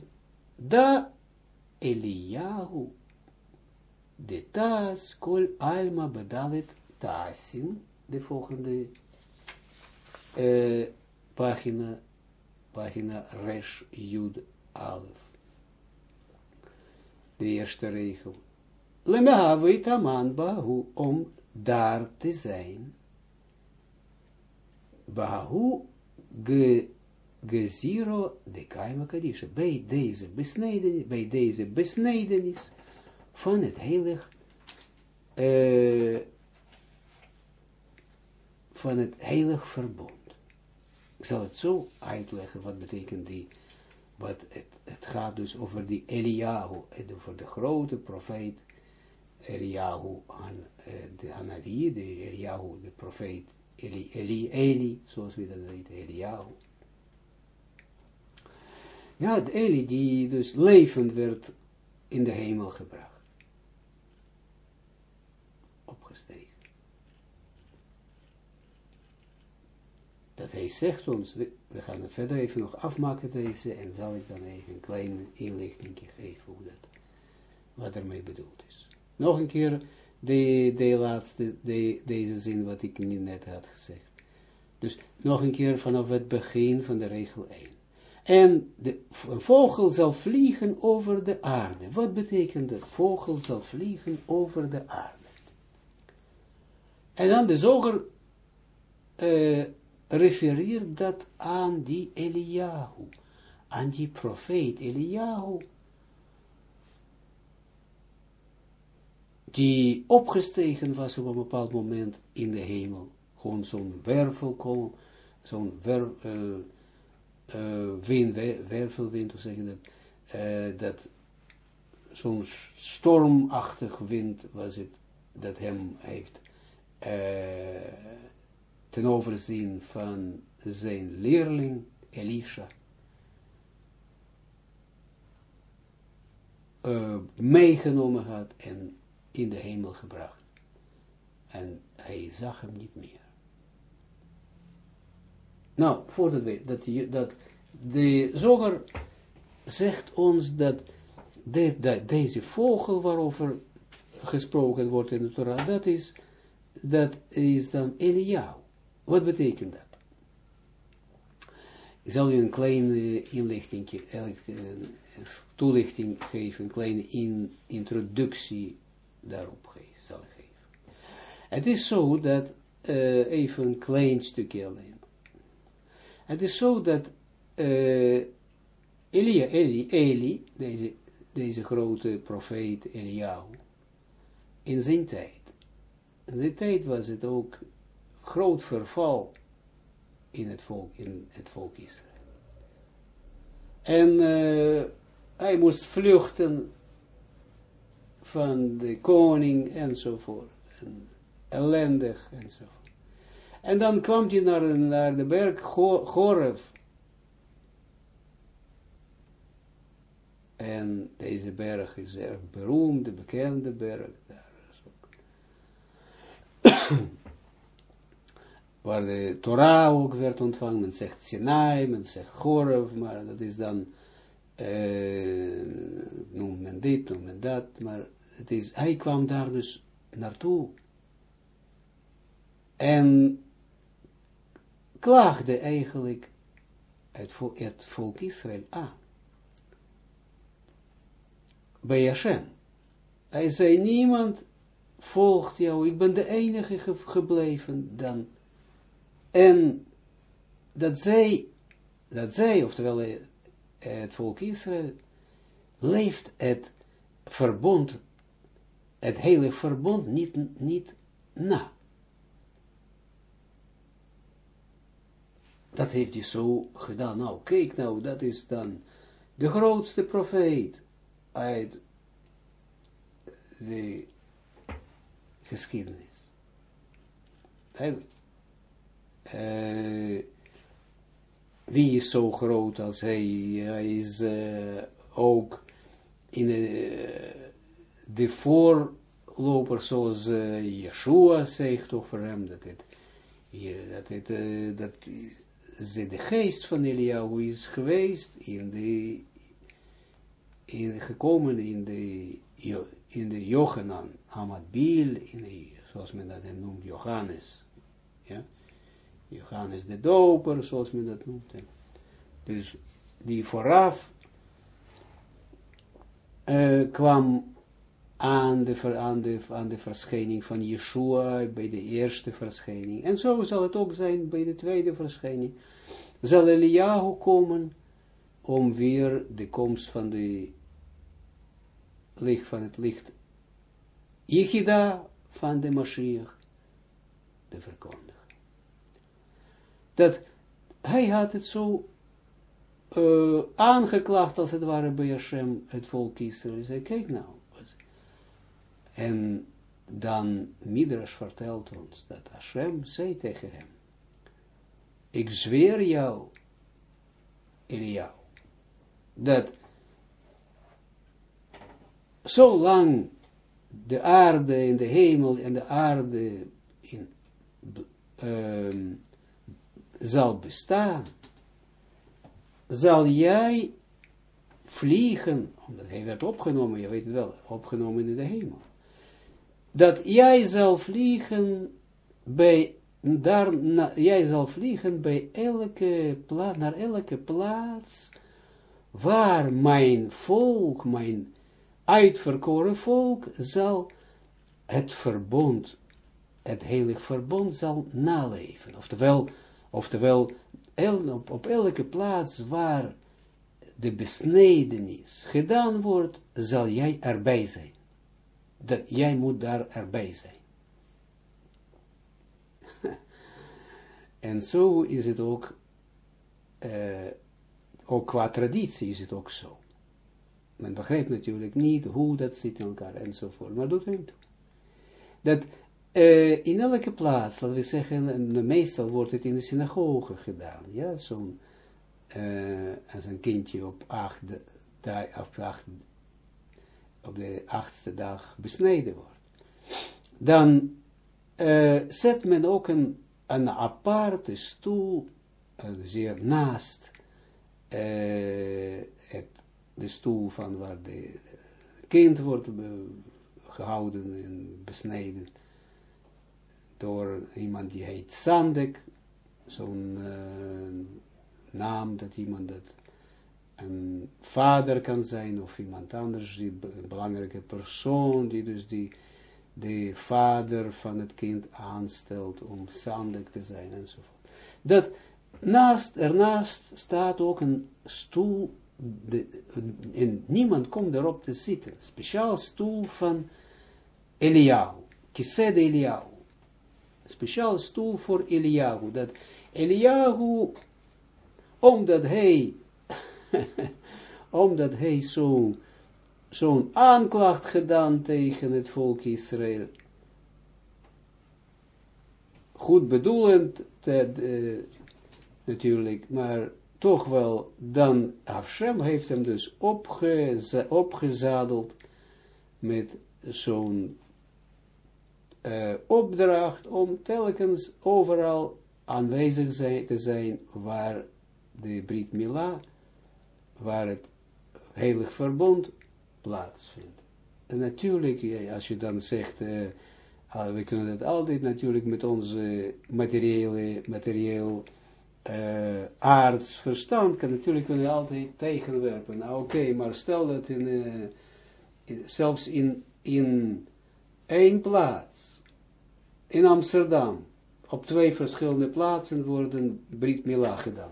Da Eliyahu de taas kol alma bedalet taasin, de volgende uh, pagina, pagina resh jud alef. De eerste regel. Lemehavit aman bahu, om daar te zijn. Bahu ge, geziro de kaima kadisha. Bij deze besnedenis, bij deze besnedenis van het heilig, uh, van het heilig verbond. Ik zal het zo uitleggen, wat betekent die, wat het, het gaat dus over die Eliyahu, over de grote profeet Eliyahu, Han, uh, de Hanavi, de Eliyahu, de profeet Eli, Eli, Eli, zoals we dat weten, Eliyahu. Ja, het Eli die dus levend werd in de hemel gebracht. dat hij zegt ons, we, gaan het verder even nog afmaken deze, en zal ik dan even een kleine inlichting geven hoe dat, wat ermee bedoeld is. Nog een keer de, de laatste, de, deze zin wat ik net had gezegd. Dus nog een keer vanaf het begin van de regel 1. En de vogel zal vliegen over de aarde. Wat betekent dat? Vogel zal vliegen over de aarde. En dan de zoger uh, refereert dat aan die Eliyahu, aan die profeet Eliyahu, die opgestegen was op een bepaald moment in de hemel. Gewoon zo'n wervel komen, zo'n wer, uh, uh, wind, wervelwind, hoe zeg je dat, uh, dat zo'n stormachtig wind was het, dat hem heeft ten overzien van zijn leerling Elisha, meegenomen had en in de hemel gebracht. En hij zag hem niet meer. Nou, voordat we, dat, dat de zoger zegt ons dat, de, dat deze vogel waarover gesproken wordt in de Torah, dat is, dat is dan Eliyahu. Wat betekent dat? Ik zal u een kleine inlichting, toelichting geven, een kleine in, introductie daarop geven, zal ik geven. Het is zo dat, uh, even een klein stukje alleen. Het is zo dat uh, Elia, Eli, deze, deze grote profeet Eliyahu, in zijn tijd, in zijn tijd was het ook groot verval in het volk, in het volk Israël. En uh, hij moest vluchten van de koning enzovoort. En ellendig enzovoort. En dan kwam hij naar, de berg Gorev. En deze berg is erg beroemd, de bekende berg. Daar. [COUGHS] Waar de Torah ook werd ontvangen. Men zegt Sinai, men zegt Gorev, maar dat is dan, uh, noemt men dit, noemt men dat. Maar het is, hij kwam daar dus naartoe. En klaagde eigenlijk het, volk Israël aan. Bij Hashem. Hij zei, niemand volgt jou, ik ben de enige gebleven dan. En dat zij, dat zij, oftewel eh, het volk Israël, leeft het verbond, het hele verbond niet, niet na. Dat heeft hij zo gedaan. Nou, kijk nou, dat is dan de grootste profeet uit de geschiedenis. Uh, wie is zo groot als hij? Hij is uh, ook in uh, de voorloper zoals Yeshua zegt over hem, dat het, dat het, dat ze de geest van Eliyahu is geweest in de, in, gekomen in de, in de Jochanan, Hamadbil, in zoals men dat noemt, Johannes. Ja? Johannes de Doper, zoals men dat noemt. Dus die vooraf uh, kwam aan de, aan, de, aan de verschijning van Yeshua bij de eerste verschijning. En zo zal het ook zijn bij de tweede verschijning. Zal Eliyahu komen om weer de komst van de licht van het licht Yichida van de Mashiach te verkondigen. Dat hij had het zo uh, aangeklaagd als het ware bij Hashem, het volk Israël. Hij zei, kijk nou, en dan Midrash vertelt ons dat Hashem zei tegen hem, ik zweer jou, jou, dat zolang de aarde in de hemel en de aarde in, uh, zal bestaan, zal jij vliegen, omdat hij werd opgenomen, je weet het wel, opgenomen in de hemel dat jij zal vliegen bij, daar, jij zal vliegen bij elke plaats, naar elke plaats, waar mijn volk, mijn uitverkoren volk, zal het verbond, het heilig verbond zal naleven. Oftewel, oftewel op, op elke plaats waar de besnedenis gedaan wordt, zal jij erbij zijn dat jij moet daar erbij zijn. En zo is het ook, uh, ook qua traditie is het ook zo. Men begrijpt natuurlijk niet hoe dat zit in elkaar enzovoort, maar doet er niet toe. Dat uh, in elke plaats, laten we zeggen, meestal wordt het in de synagoge gedaan, ja, uh, als een kindje op acht, op acht op de achtste dag besneden wordt. Dan zet men ook een, een aparte stoel, zeer naast het, de stoel van waar de kind wordt gehouden en besneden door iemand die heet Sandek, zo'n naam dat iemand dat een vader kan zijn, of iemand anders, die belangrijke persoon, die dus die, de vader van het kind aanstelt om zandig te zijn, enzovoort. Dat naast, ernaast staat ook een stoel, de, en niemand komt erop te zitten, speciaal stoel van Eliyahu, Kised Eliyahu, speciaal stoel voor Eliyahu, dat Eliyahu, omdat hij [LAUGHS] omdat hij zo'n zo aanklacht gedaan tegen het volk Israël. Goed bedoelend, natuurlijk, maar toch wel, dan Hashem heeft hem dus opgeza opgezadeld met zo'n uh, opdracht om telkens overal aanwezig zijn, te zijn waar de Brit Milah waar het heilig verbond plaatsvindt. En natuurlijk, als je dan zegt, uh, we kunnen het altijd natuurlijk met onze materiële, materieel uh, aards verstand, kan natuurlijk kunnen altijd tegenwerpen. Nou oké, maar stel dat in, zelfs in, in één plaats, in Amsterdam, op twee verschillende plaatsen worden Brit Milah gedaan.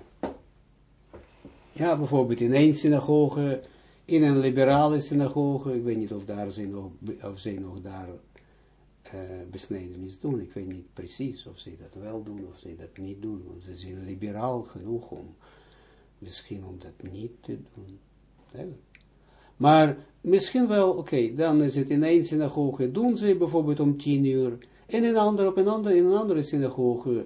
Ja, bijvoorbeeld in één synagoge, in een liberale synagoge, ik weet niet of, daar ze nog, of ze nog daar uh, besnedenis doen, ik weet niet precies of ze dat wel doen of ze dat niet doen, want ze zijn liberaal genoeg om, misschien om dat niet te doen. Maar misschien wel, oké, dan is het in één synagoge, doen ze bijvoorbeeld om tien uur, en in een andere, op een andere, in een andere synagoge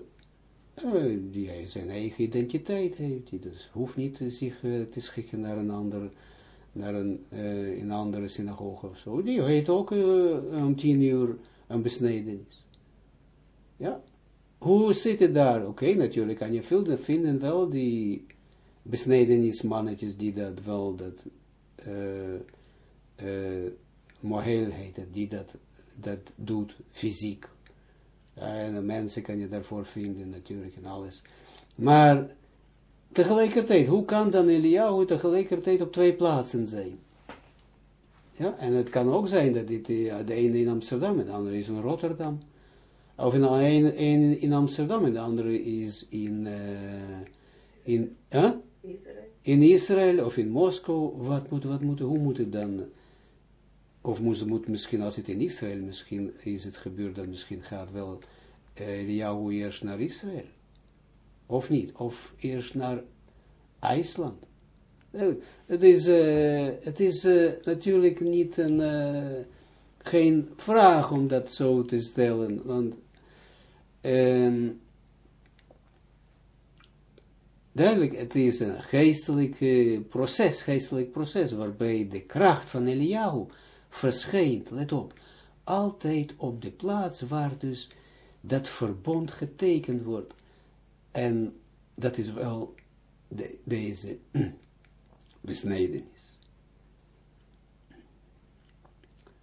uh, die zijn eigen identiteit heeft, die dus hoeft niet zich uh, te schikken naar een ander, naar een, uh, een andere synagoge of zo. Die heeft ook om tien uur een besnedenis. Ja. Hoe zit het daar? Oké, natuurlijk kan je veel vinden wel die besnedenismannetjes die dat wel, dat mohel heet, die dat, dat doet fysiek en mensen kan je daarvoor vinden natuurlijk en alles. Maar tegelijkertijd, hoe kan dan Eliyahu tegelijkertijd op twee plaatsen zijn? Ja, en het kan ook zijn dat dit, de ene in Amsterdam en de andere is in Rotterdam. Of in, een, een in Amsterdam en de andere is in, uh, in, huh? Israël. in Israël of in Moskou. Wat moet, wat moet, hoe moet het dan of moest, moet misschien, als het in Israël, misschien is het gebeurd, dan misschien gaat wel uh, Eliyahu eerst naar Israël. Of niet, of eerst naar IJsland. Uh, het is, uh, het is natuurlijk niet een, geen vraag om dat zo te stellen, want um, duidelijk, het is een geestelijk proces, geestelijk proces, waarbij de kracht van Eliyahu verschijnt, let op, altijd op de plaats waar dus dat verbond getekend wordt. En dat is wel de, deze [CLEARS THROAT] besnedenis.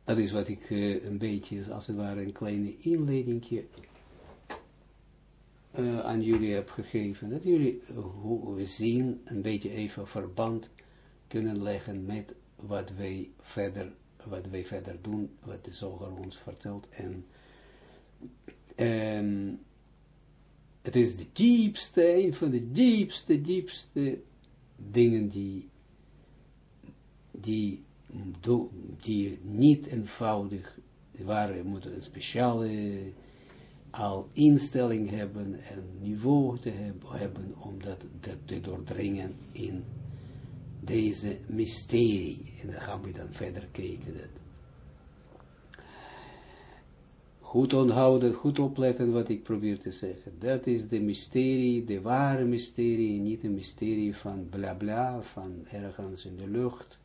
Dat is wat ik uh, een beetje, als het ware, een kleine inleidingje uh, aan jullie heb gegeven. Dat jullie uh, zien, een beetje even verband kunnen leggen met wat wij verder wat wij verder doen, wat de zoger ons vertelt. En, en het is de diepste, een van de diepste, diepste dingen die, die, die niet eenvoudig waren. Je moet een speciale al instelling hebben en niveau te hebben om dat te doordringen in deze mysterie. En dan gaan we dan verder kijken. Goed onthouden, goed opletten wat ik probeer te zeggen. Dat is de mysterie, de ware mysterie, niet een mysterie van bla bla, van ergens in de lucht.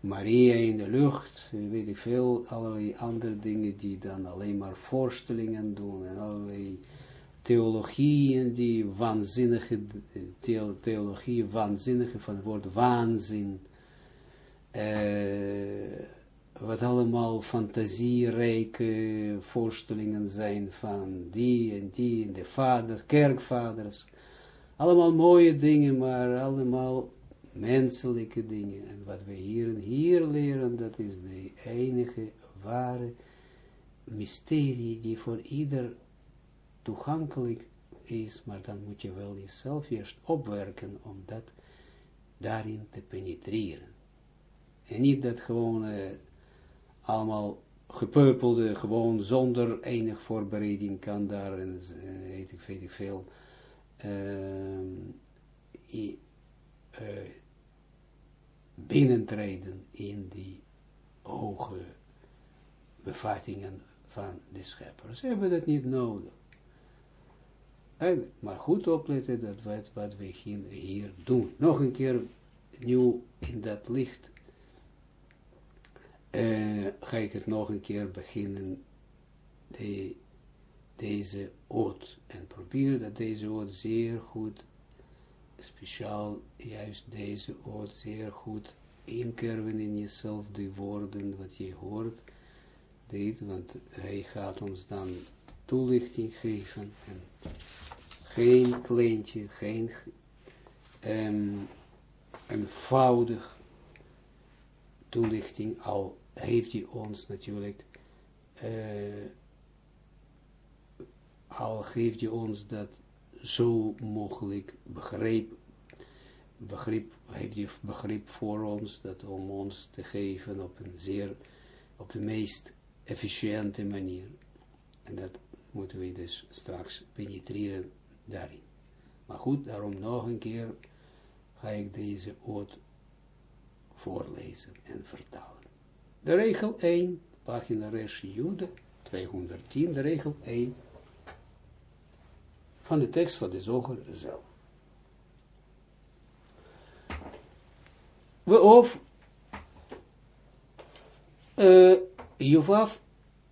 Maria in de lucht, weet ik veel, allerlei andere dingen die dan alleen maar voorstellingen doen en allerlei theologieën die waanzinnige, theologie waanzinnige van het woord waanzin, uh, wat allemaal fantasierijke voorstellingen zijn van die en die en de vaders, kerkvaders, allemaal mooie dingen, maar allemaal menselijke dingen. En wat we hier, hier leren, dat is de enige ware mysterie die voor ieder toegankelijk is, maar dan moet je wel jezelf eerst opwerken om dat daarin te penetreren. En niet dat gewoon allemaal gepeupelde, gewoon zonder enig voorbereiding kan daar, en uh, weet ik, weet ik veel, uh, i, binnentreden in die hoge bevattingen van de schepper. Ze hebben dat niet nodig. En, maar goed opletten dat wat, wat we hier doen. Nog een keer nieuw in dat licht uh, ga ik het nog een keer beginnen, de, deze oot. En probeer dat deze oot zeer goed, speciaal juist deze oot zeer goed inkerven in jezelf, de woorden wat je hoort, dit, want hij gaat ons dan toelichting geven en geen kleintje, geen um, eenvoudig toelichting, al heeft hij ons natuurlijk, uh, al geeft hij ons dat zo mogelijk begrip, begrip, heeft hij begrip voor ons, dat om ons te geven op een zeer, op de meest efficiënte manier. En dat moeten we dus straks penetreren daarin. Maar goed, daarom nog een keer ga ik deze oot voorlezen en vertalen. De regel 1, pagina Resh Jude, 210, de regel 1 van de tekst van de zoger zelf. We of uh,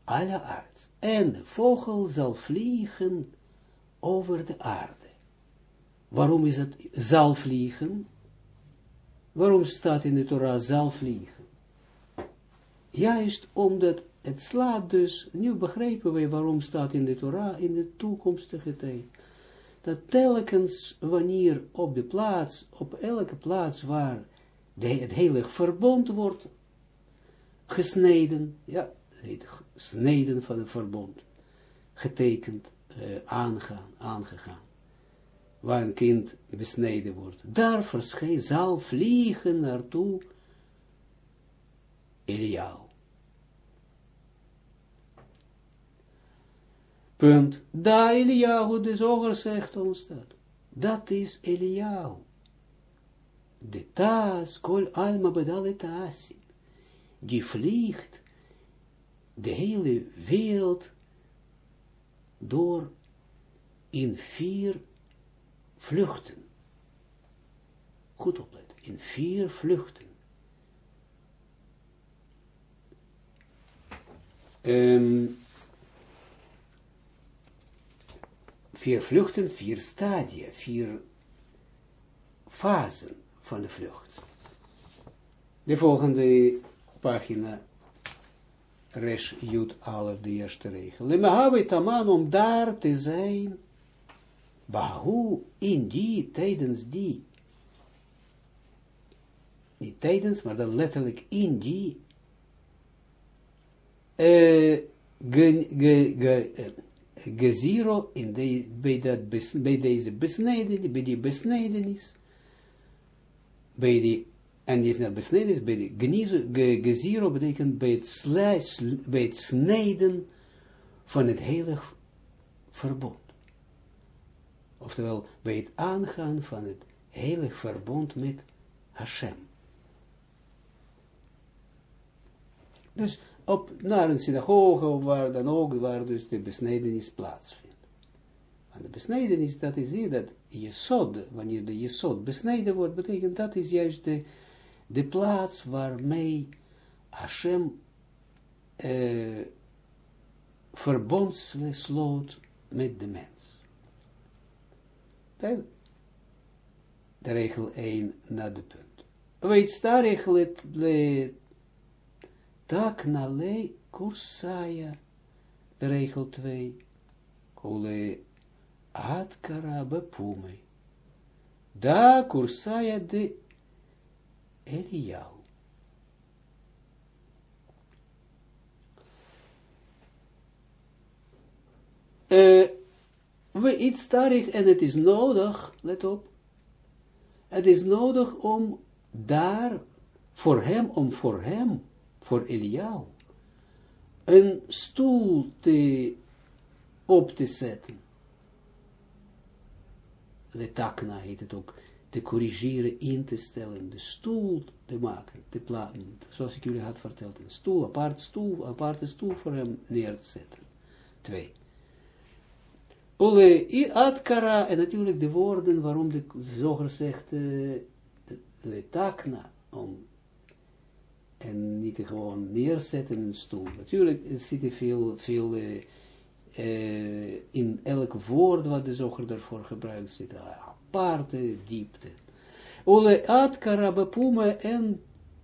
alle aard. En de vogel zal vliegen over de aarde. Waarom is het zal vliegen? Waarom staat in de Torah zal vliegen? Juist omdat het slaat dus, nu begrijpen wij waarom staat in de Torah in de toekomstige tijd. Dat telkens wanneer op de plaats, op elke plaats waar de, het heilig verbond wordt gesneden, ja, het sneden van het verbond, getekend, aangaan, aangegaan, waar een kind besneden wordt. Daar verschijnt, zal vliegen naartoe Eliahu. Punt. Da Eliahu, de zoger zegt ons dat. Dat is Eliahu. De taas, kol alma bedale taasi. Die vliegt de hele wereld door in vier vluchten. Goed opletten, in vier vluchten. Um, vier vluchten, vier stadia, vier fasen van de vlucht. De volgende pagina, Resh Jut Alef, de eerste regel. Le Mehawe Taman, om daar te zijn, Bahu, in die, tijdens die, niet tijdens, maar dan letterlijk in die, ge, geziro in de, bij, dat bij deze besnijdenis, bij die besnijdenis, bij die, en die is net besnijdenis, bij die genizo, ge, geziro betekent bij het, slijs, bij het snijden van het heilig verbond. Oftewel, bij het aangaan van het heilig verbond met Hashem. Dus op, naar een synagoge, of waar dan ook, waar dus de besnijdenis plaatsvindt. En de besnijdenis, dat is hier dat jesod, wanneer de jesod besneden wordt, betekent dat is juist de, de plaats waarmee Hashem uh, verbond sloot met de mens. De regel 1 naar de punt. Weet sta regel het tak na le kursaya. Regel 2. Kule atkara bepume. Da kursaya de Eliyahu. Uh, we iets tarig en het is nodig, let op, het is nodig om daar, voor hem, om voor hem, voor Eliyahu, een stoel te, op te zetten. Letakna heet het ook, te corrigeren, in te stellen, de stoel te maken, te plaatsen, zoals ik jullie had verteld, een stoel, apart stoel, aparte stoel voor hem neer te zetten. Twee. Ole i atkara, en natuurlijk de woorden waarom de zoger zegt, uh, le takna, om, en niet gewoon neerzetten in een stoel. Natuurlijk zit er veel, veel uh, in elk woord wat de zoger daarvoor gebruikt, zit aparte diepte. Ole atkara bepuma en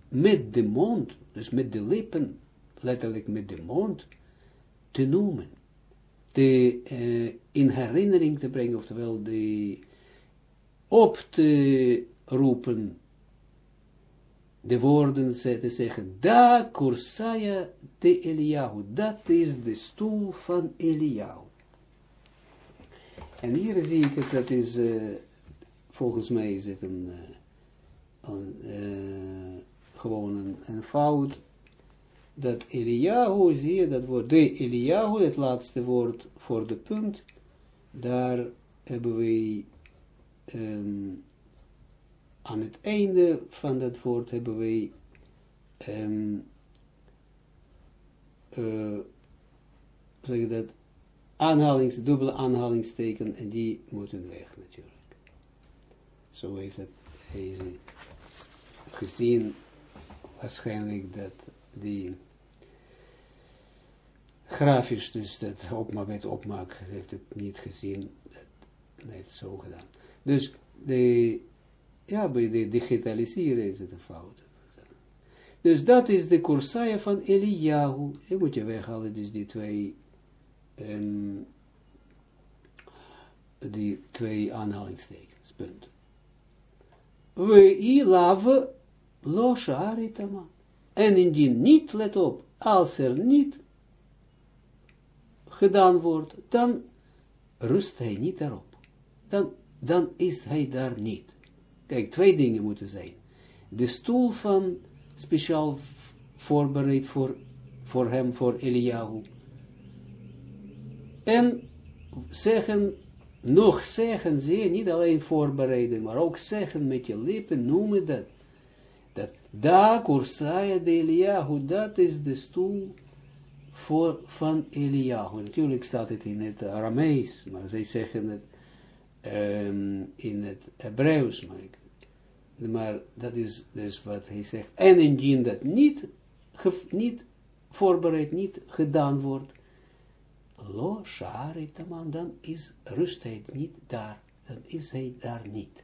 met de mond, dus met de lippen, letterlijk met de mond, te noemen te, uh, in herinnering te brengen, oftewel de, op te roepen, de woorden te zeggen, da kursaya de Eliyahu, dat is de stoel van Eliyahu. En hier zie ik het, dat is, uh, volgens mij is het een, een uh, gewoon een, een fout, dat Eliyahu, zie je, dat woord de Eliyahu, het laatste woord voor de punt, daar hebben we um, aan het einde van dat woord hebben we um, zeg dat, aanhalings, dubbele aanhalingsteken, en die moeten weg natuurlijk. Zo heeft het gezien, waarschijnlijk dat die grafisch, dus dat opmaak, met opmaak heeft het niet gezien, dat heeft zo gedaan. Dus de, ja, bij de digitaliseren is het een fout. Dus dat is de kursaya van Eliyahu. Je moet je weghalen, dus die twee, um, die twee aanhalingstekens, punt. We ilave lo sharitama. En indien niet, let op, als er niet gedaan wordt, dan rust hij niet daarop. Dan, dan is hij daar niet. Kijk, twee dingen moeten zijn. De stoel van, speciaal voorbereid voor, voor hem, voor Eliyahu. En zeggen, nog zeggen ze, niet alleen voorbereiden, maar ook zeggen met je lippen, noemen dat. Dat, da de Eliyahu, dat is de stoel voor, van Eliyahu. Natuurlijk staat het in het Aramees, maar zij zeggen het um, in het Hebreeuws. Maar, maar dat is dus wat hij zegt. En indien dat niet, niet voorbereid, niet gedaan wordt, lo man, dan is rust niet daar. Dan is hij daar niet.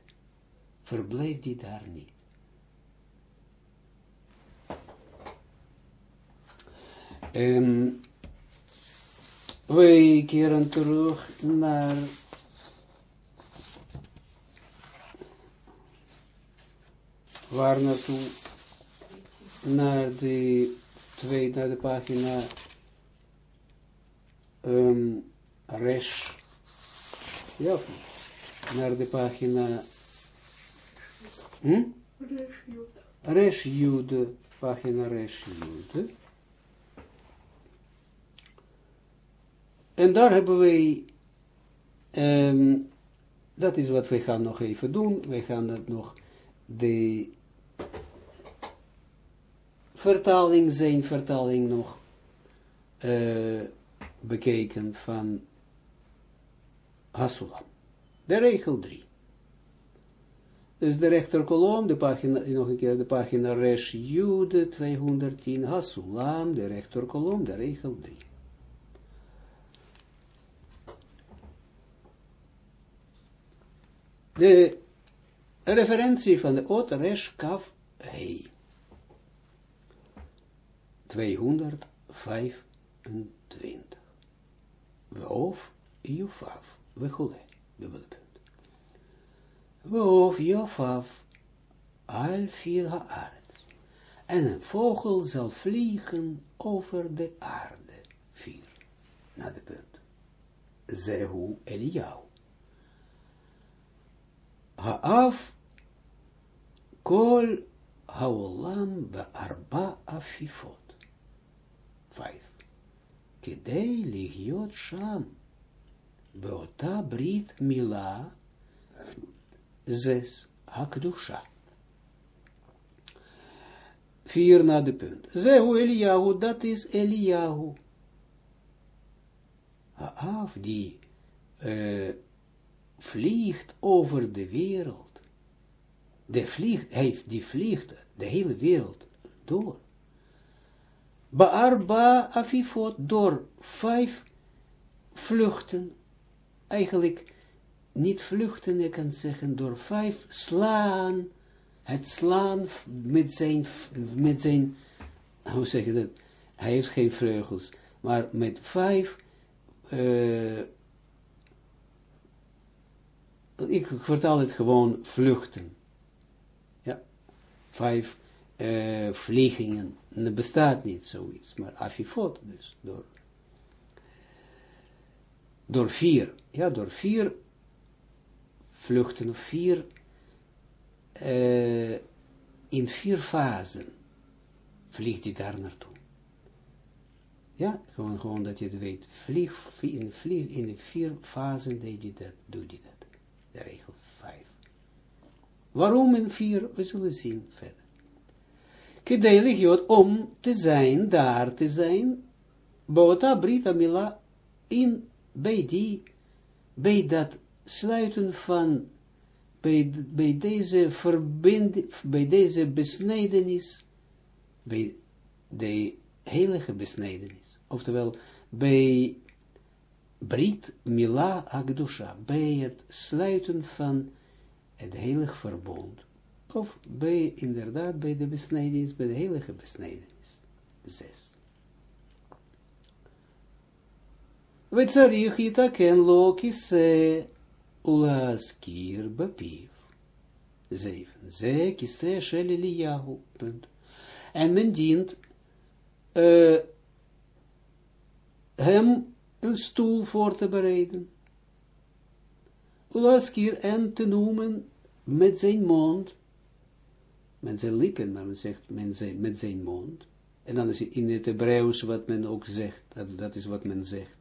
Verblijft hij daar niet. We keren terug naar waar naartoe? Naar de twee, naar de pagina um. Ja, naar de pagina hm? Resh Jude, pagina Resh Jude. En daar hebben wij, um, dat is wat wij gaan nog even doen. Wij gaan dat nog de vertaling, zijn vertaling nog uh, bekeken van Hasulam. De regel 3. Dus de rechterkolom, de pagina, nog een keer de pagina Resh Jude 210, Hasulam, de rechterkolom, de regel 3. De referentie van de Ot Resh Kaf. 225. Of Jufaf, Wechule, dubbele punt. Of Jufaf, al vier haaret. En een vogel zal vliegen over de aarde. Vier. Naar de punt. Zehu Eliyahu. Haaf kol haolam arba afifot. Kedei ligiot sham. Beota brit mila. Zes. Hakdusha. Vier na de punt. Zehu Eliyahu, dat is Eliyahu. Haaf die vliegt over de wereld. De vliegt, hij, die vliegt de hele wereld door. Baarba afifot, door vijf vluchten, eigenlijk niet vluchten, ik kan zeggen, door vijf slaan, het slaan met zijn, met zijn, hoe zeg je dat, hij heeft geen vleugels, maar met vijf, uh, ik vertaal het gewoon vluchten. Ja, vijf uh, vliegingen. Er bestaat niet zoiets, maar afifot dus, door, door vier, ja, door vier vluchten, vier, uh, in vier fasen vliegt hij daar naartoe. Ja, gewoon, gewoon dat je het weet. Vlieg, in, vlieg, in de vier fasen deed je dat, doe je dat de regel 5. Waarom in 4? We zullen zien verder. Kedelig om te zijn, daar te zijn, Bota Brita Mila, in, bij die, bij dat sluiten van, bij, bij deze verbinding, bij deze besnijdenis, bij de heilige besnijdenis, oftewel, bij Brit Mila Agdusha, bij het sluiten van het heilig verbond. Of bij, inderdaad, bij de besnijdenis, bij de heilige besnijdenis. Zes. וצריך יתקן לו כיסא ולהזכיר בפיו. Zeven. Ze kise shel Eliyahu. Punt. En men dient uh, hem een stoel voor te bereiden. Ulaskir en te noemen met zijn mond, met zijn lippen, maar men zegt met zijn, met zijn mond. En dan is in het Hebreeuws wat men ook zegt, dat, dat is wat men zegt.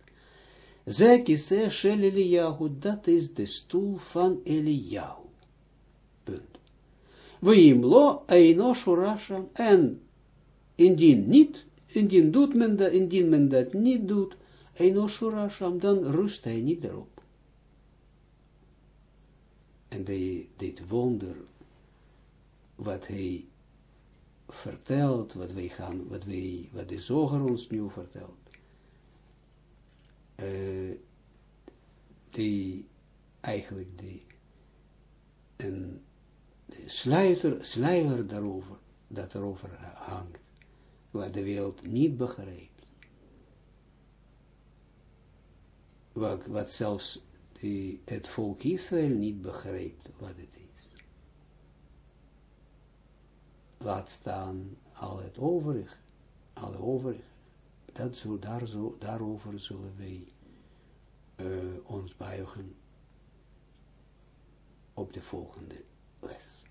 Zekise shel Eliyahu, dat is de stoel van Eliyahu. Punt. Weimlo eino shurasham, en indien niet, indien doet men dat, indien men dat niet doet, Einoshurasham, dan rust hij niet erop. En de, dit wonder, wat hij vertelt, wat wij gaan, wat wij, wat de zoger ons nu vertelt, uh, die eigenlijk de, een sluiter, sluier daarover, dat erover hangt, wat de wereld niet begrijpt. wat, wat zelfs die, het volk Israël niet begrijpt wat het is. Laat staan al het overig, alle overig. Dat zo, daar zo, daarover zullen wij uh, ons buigen op de volgende les.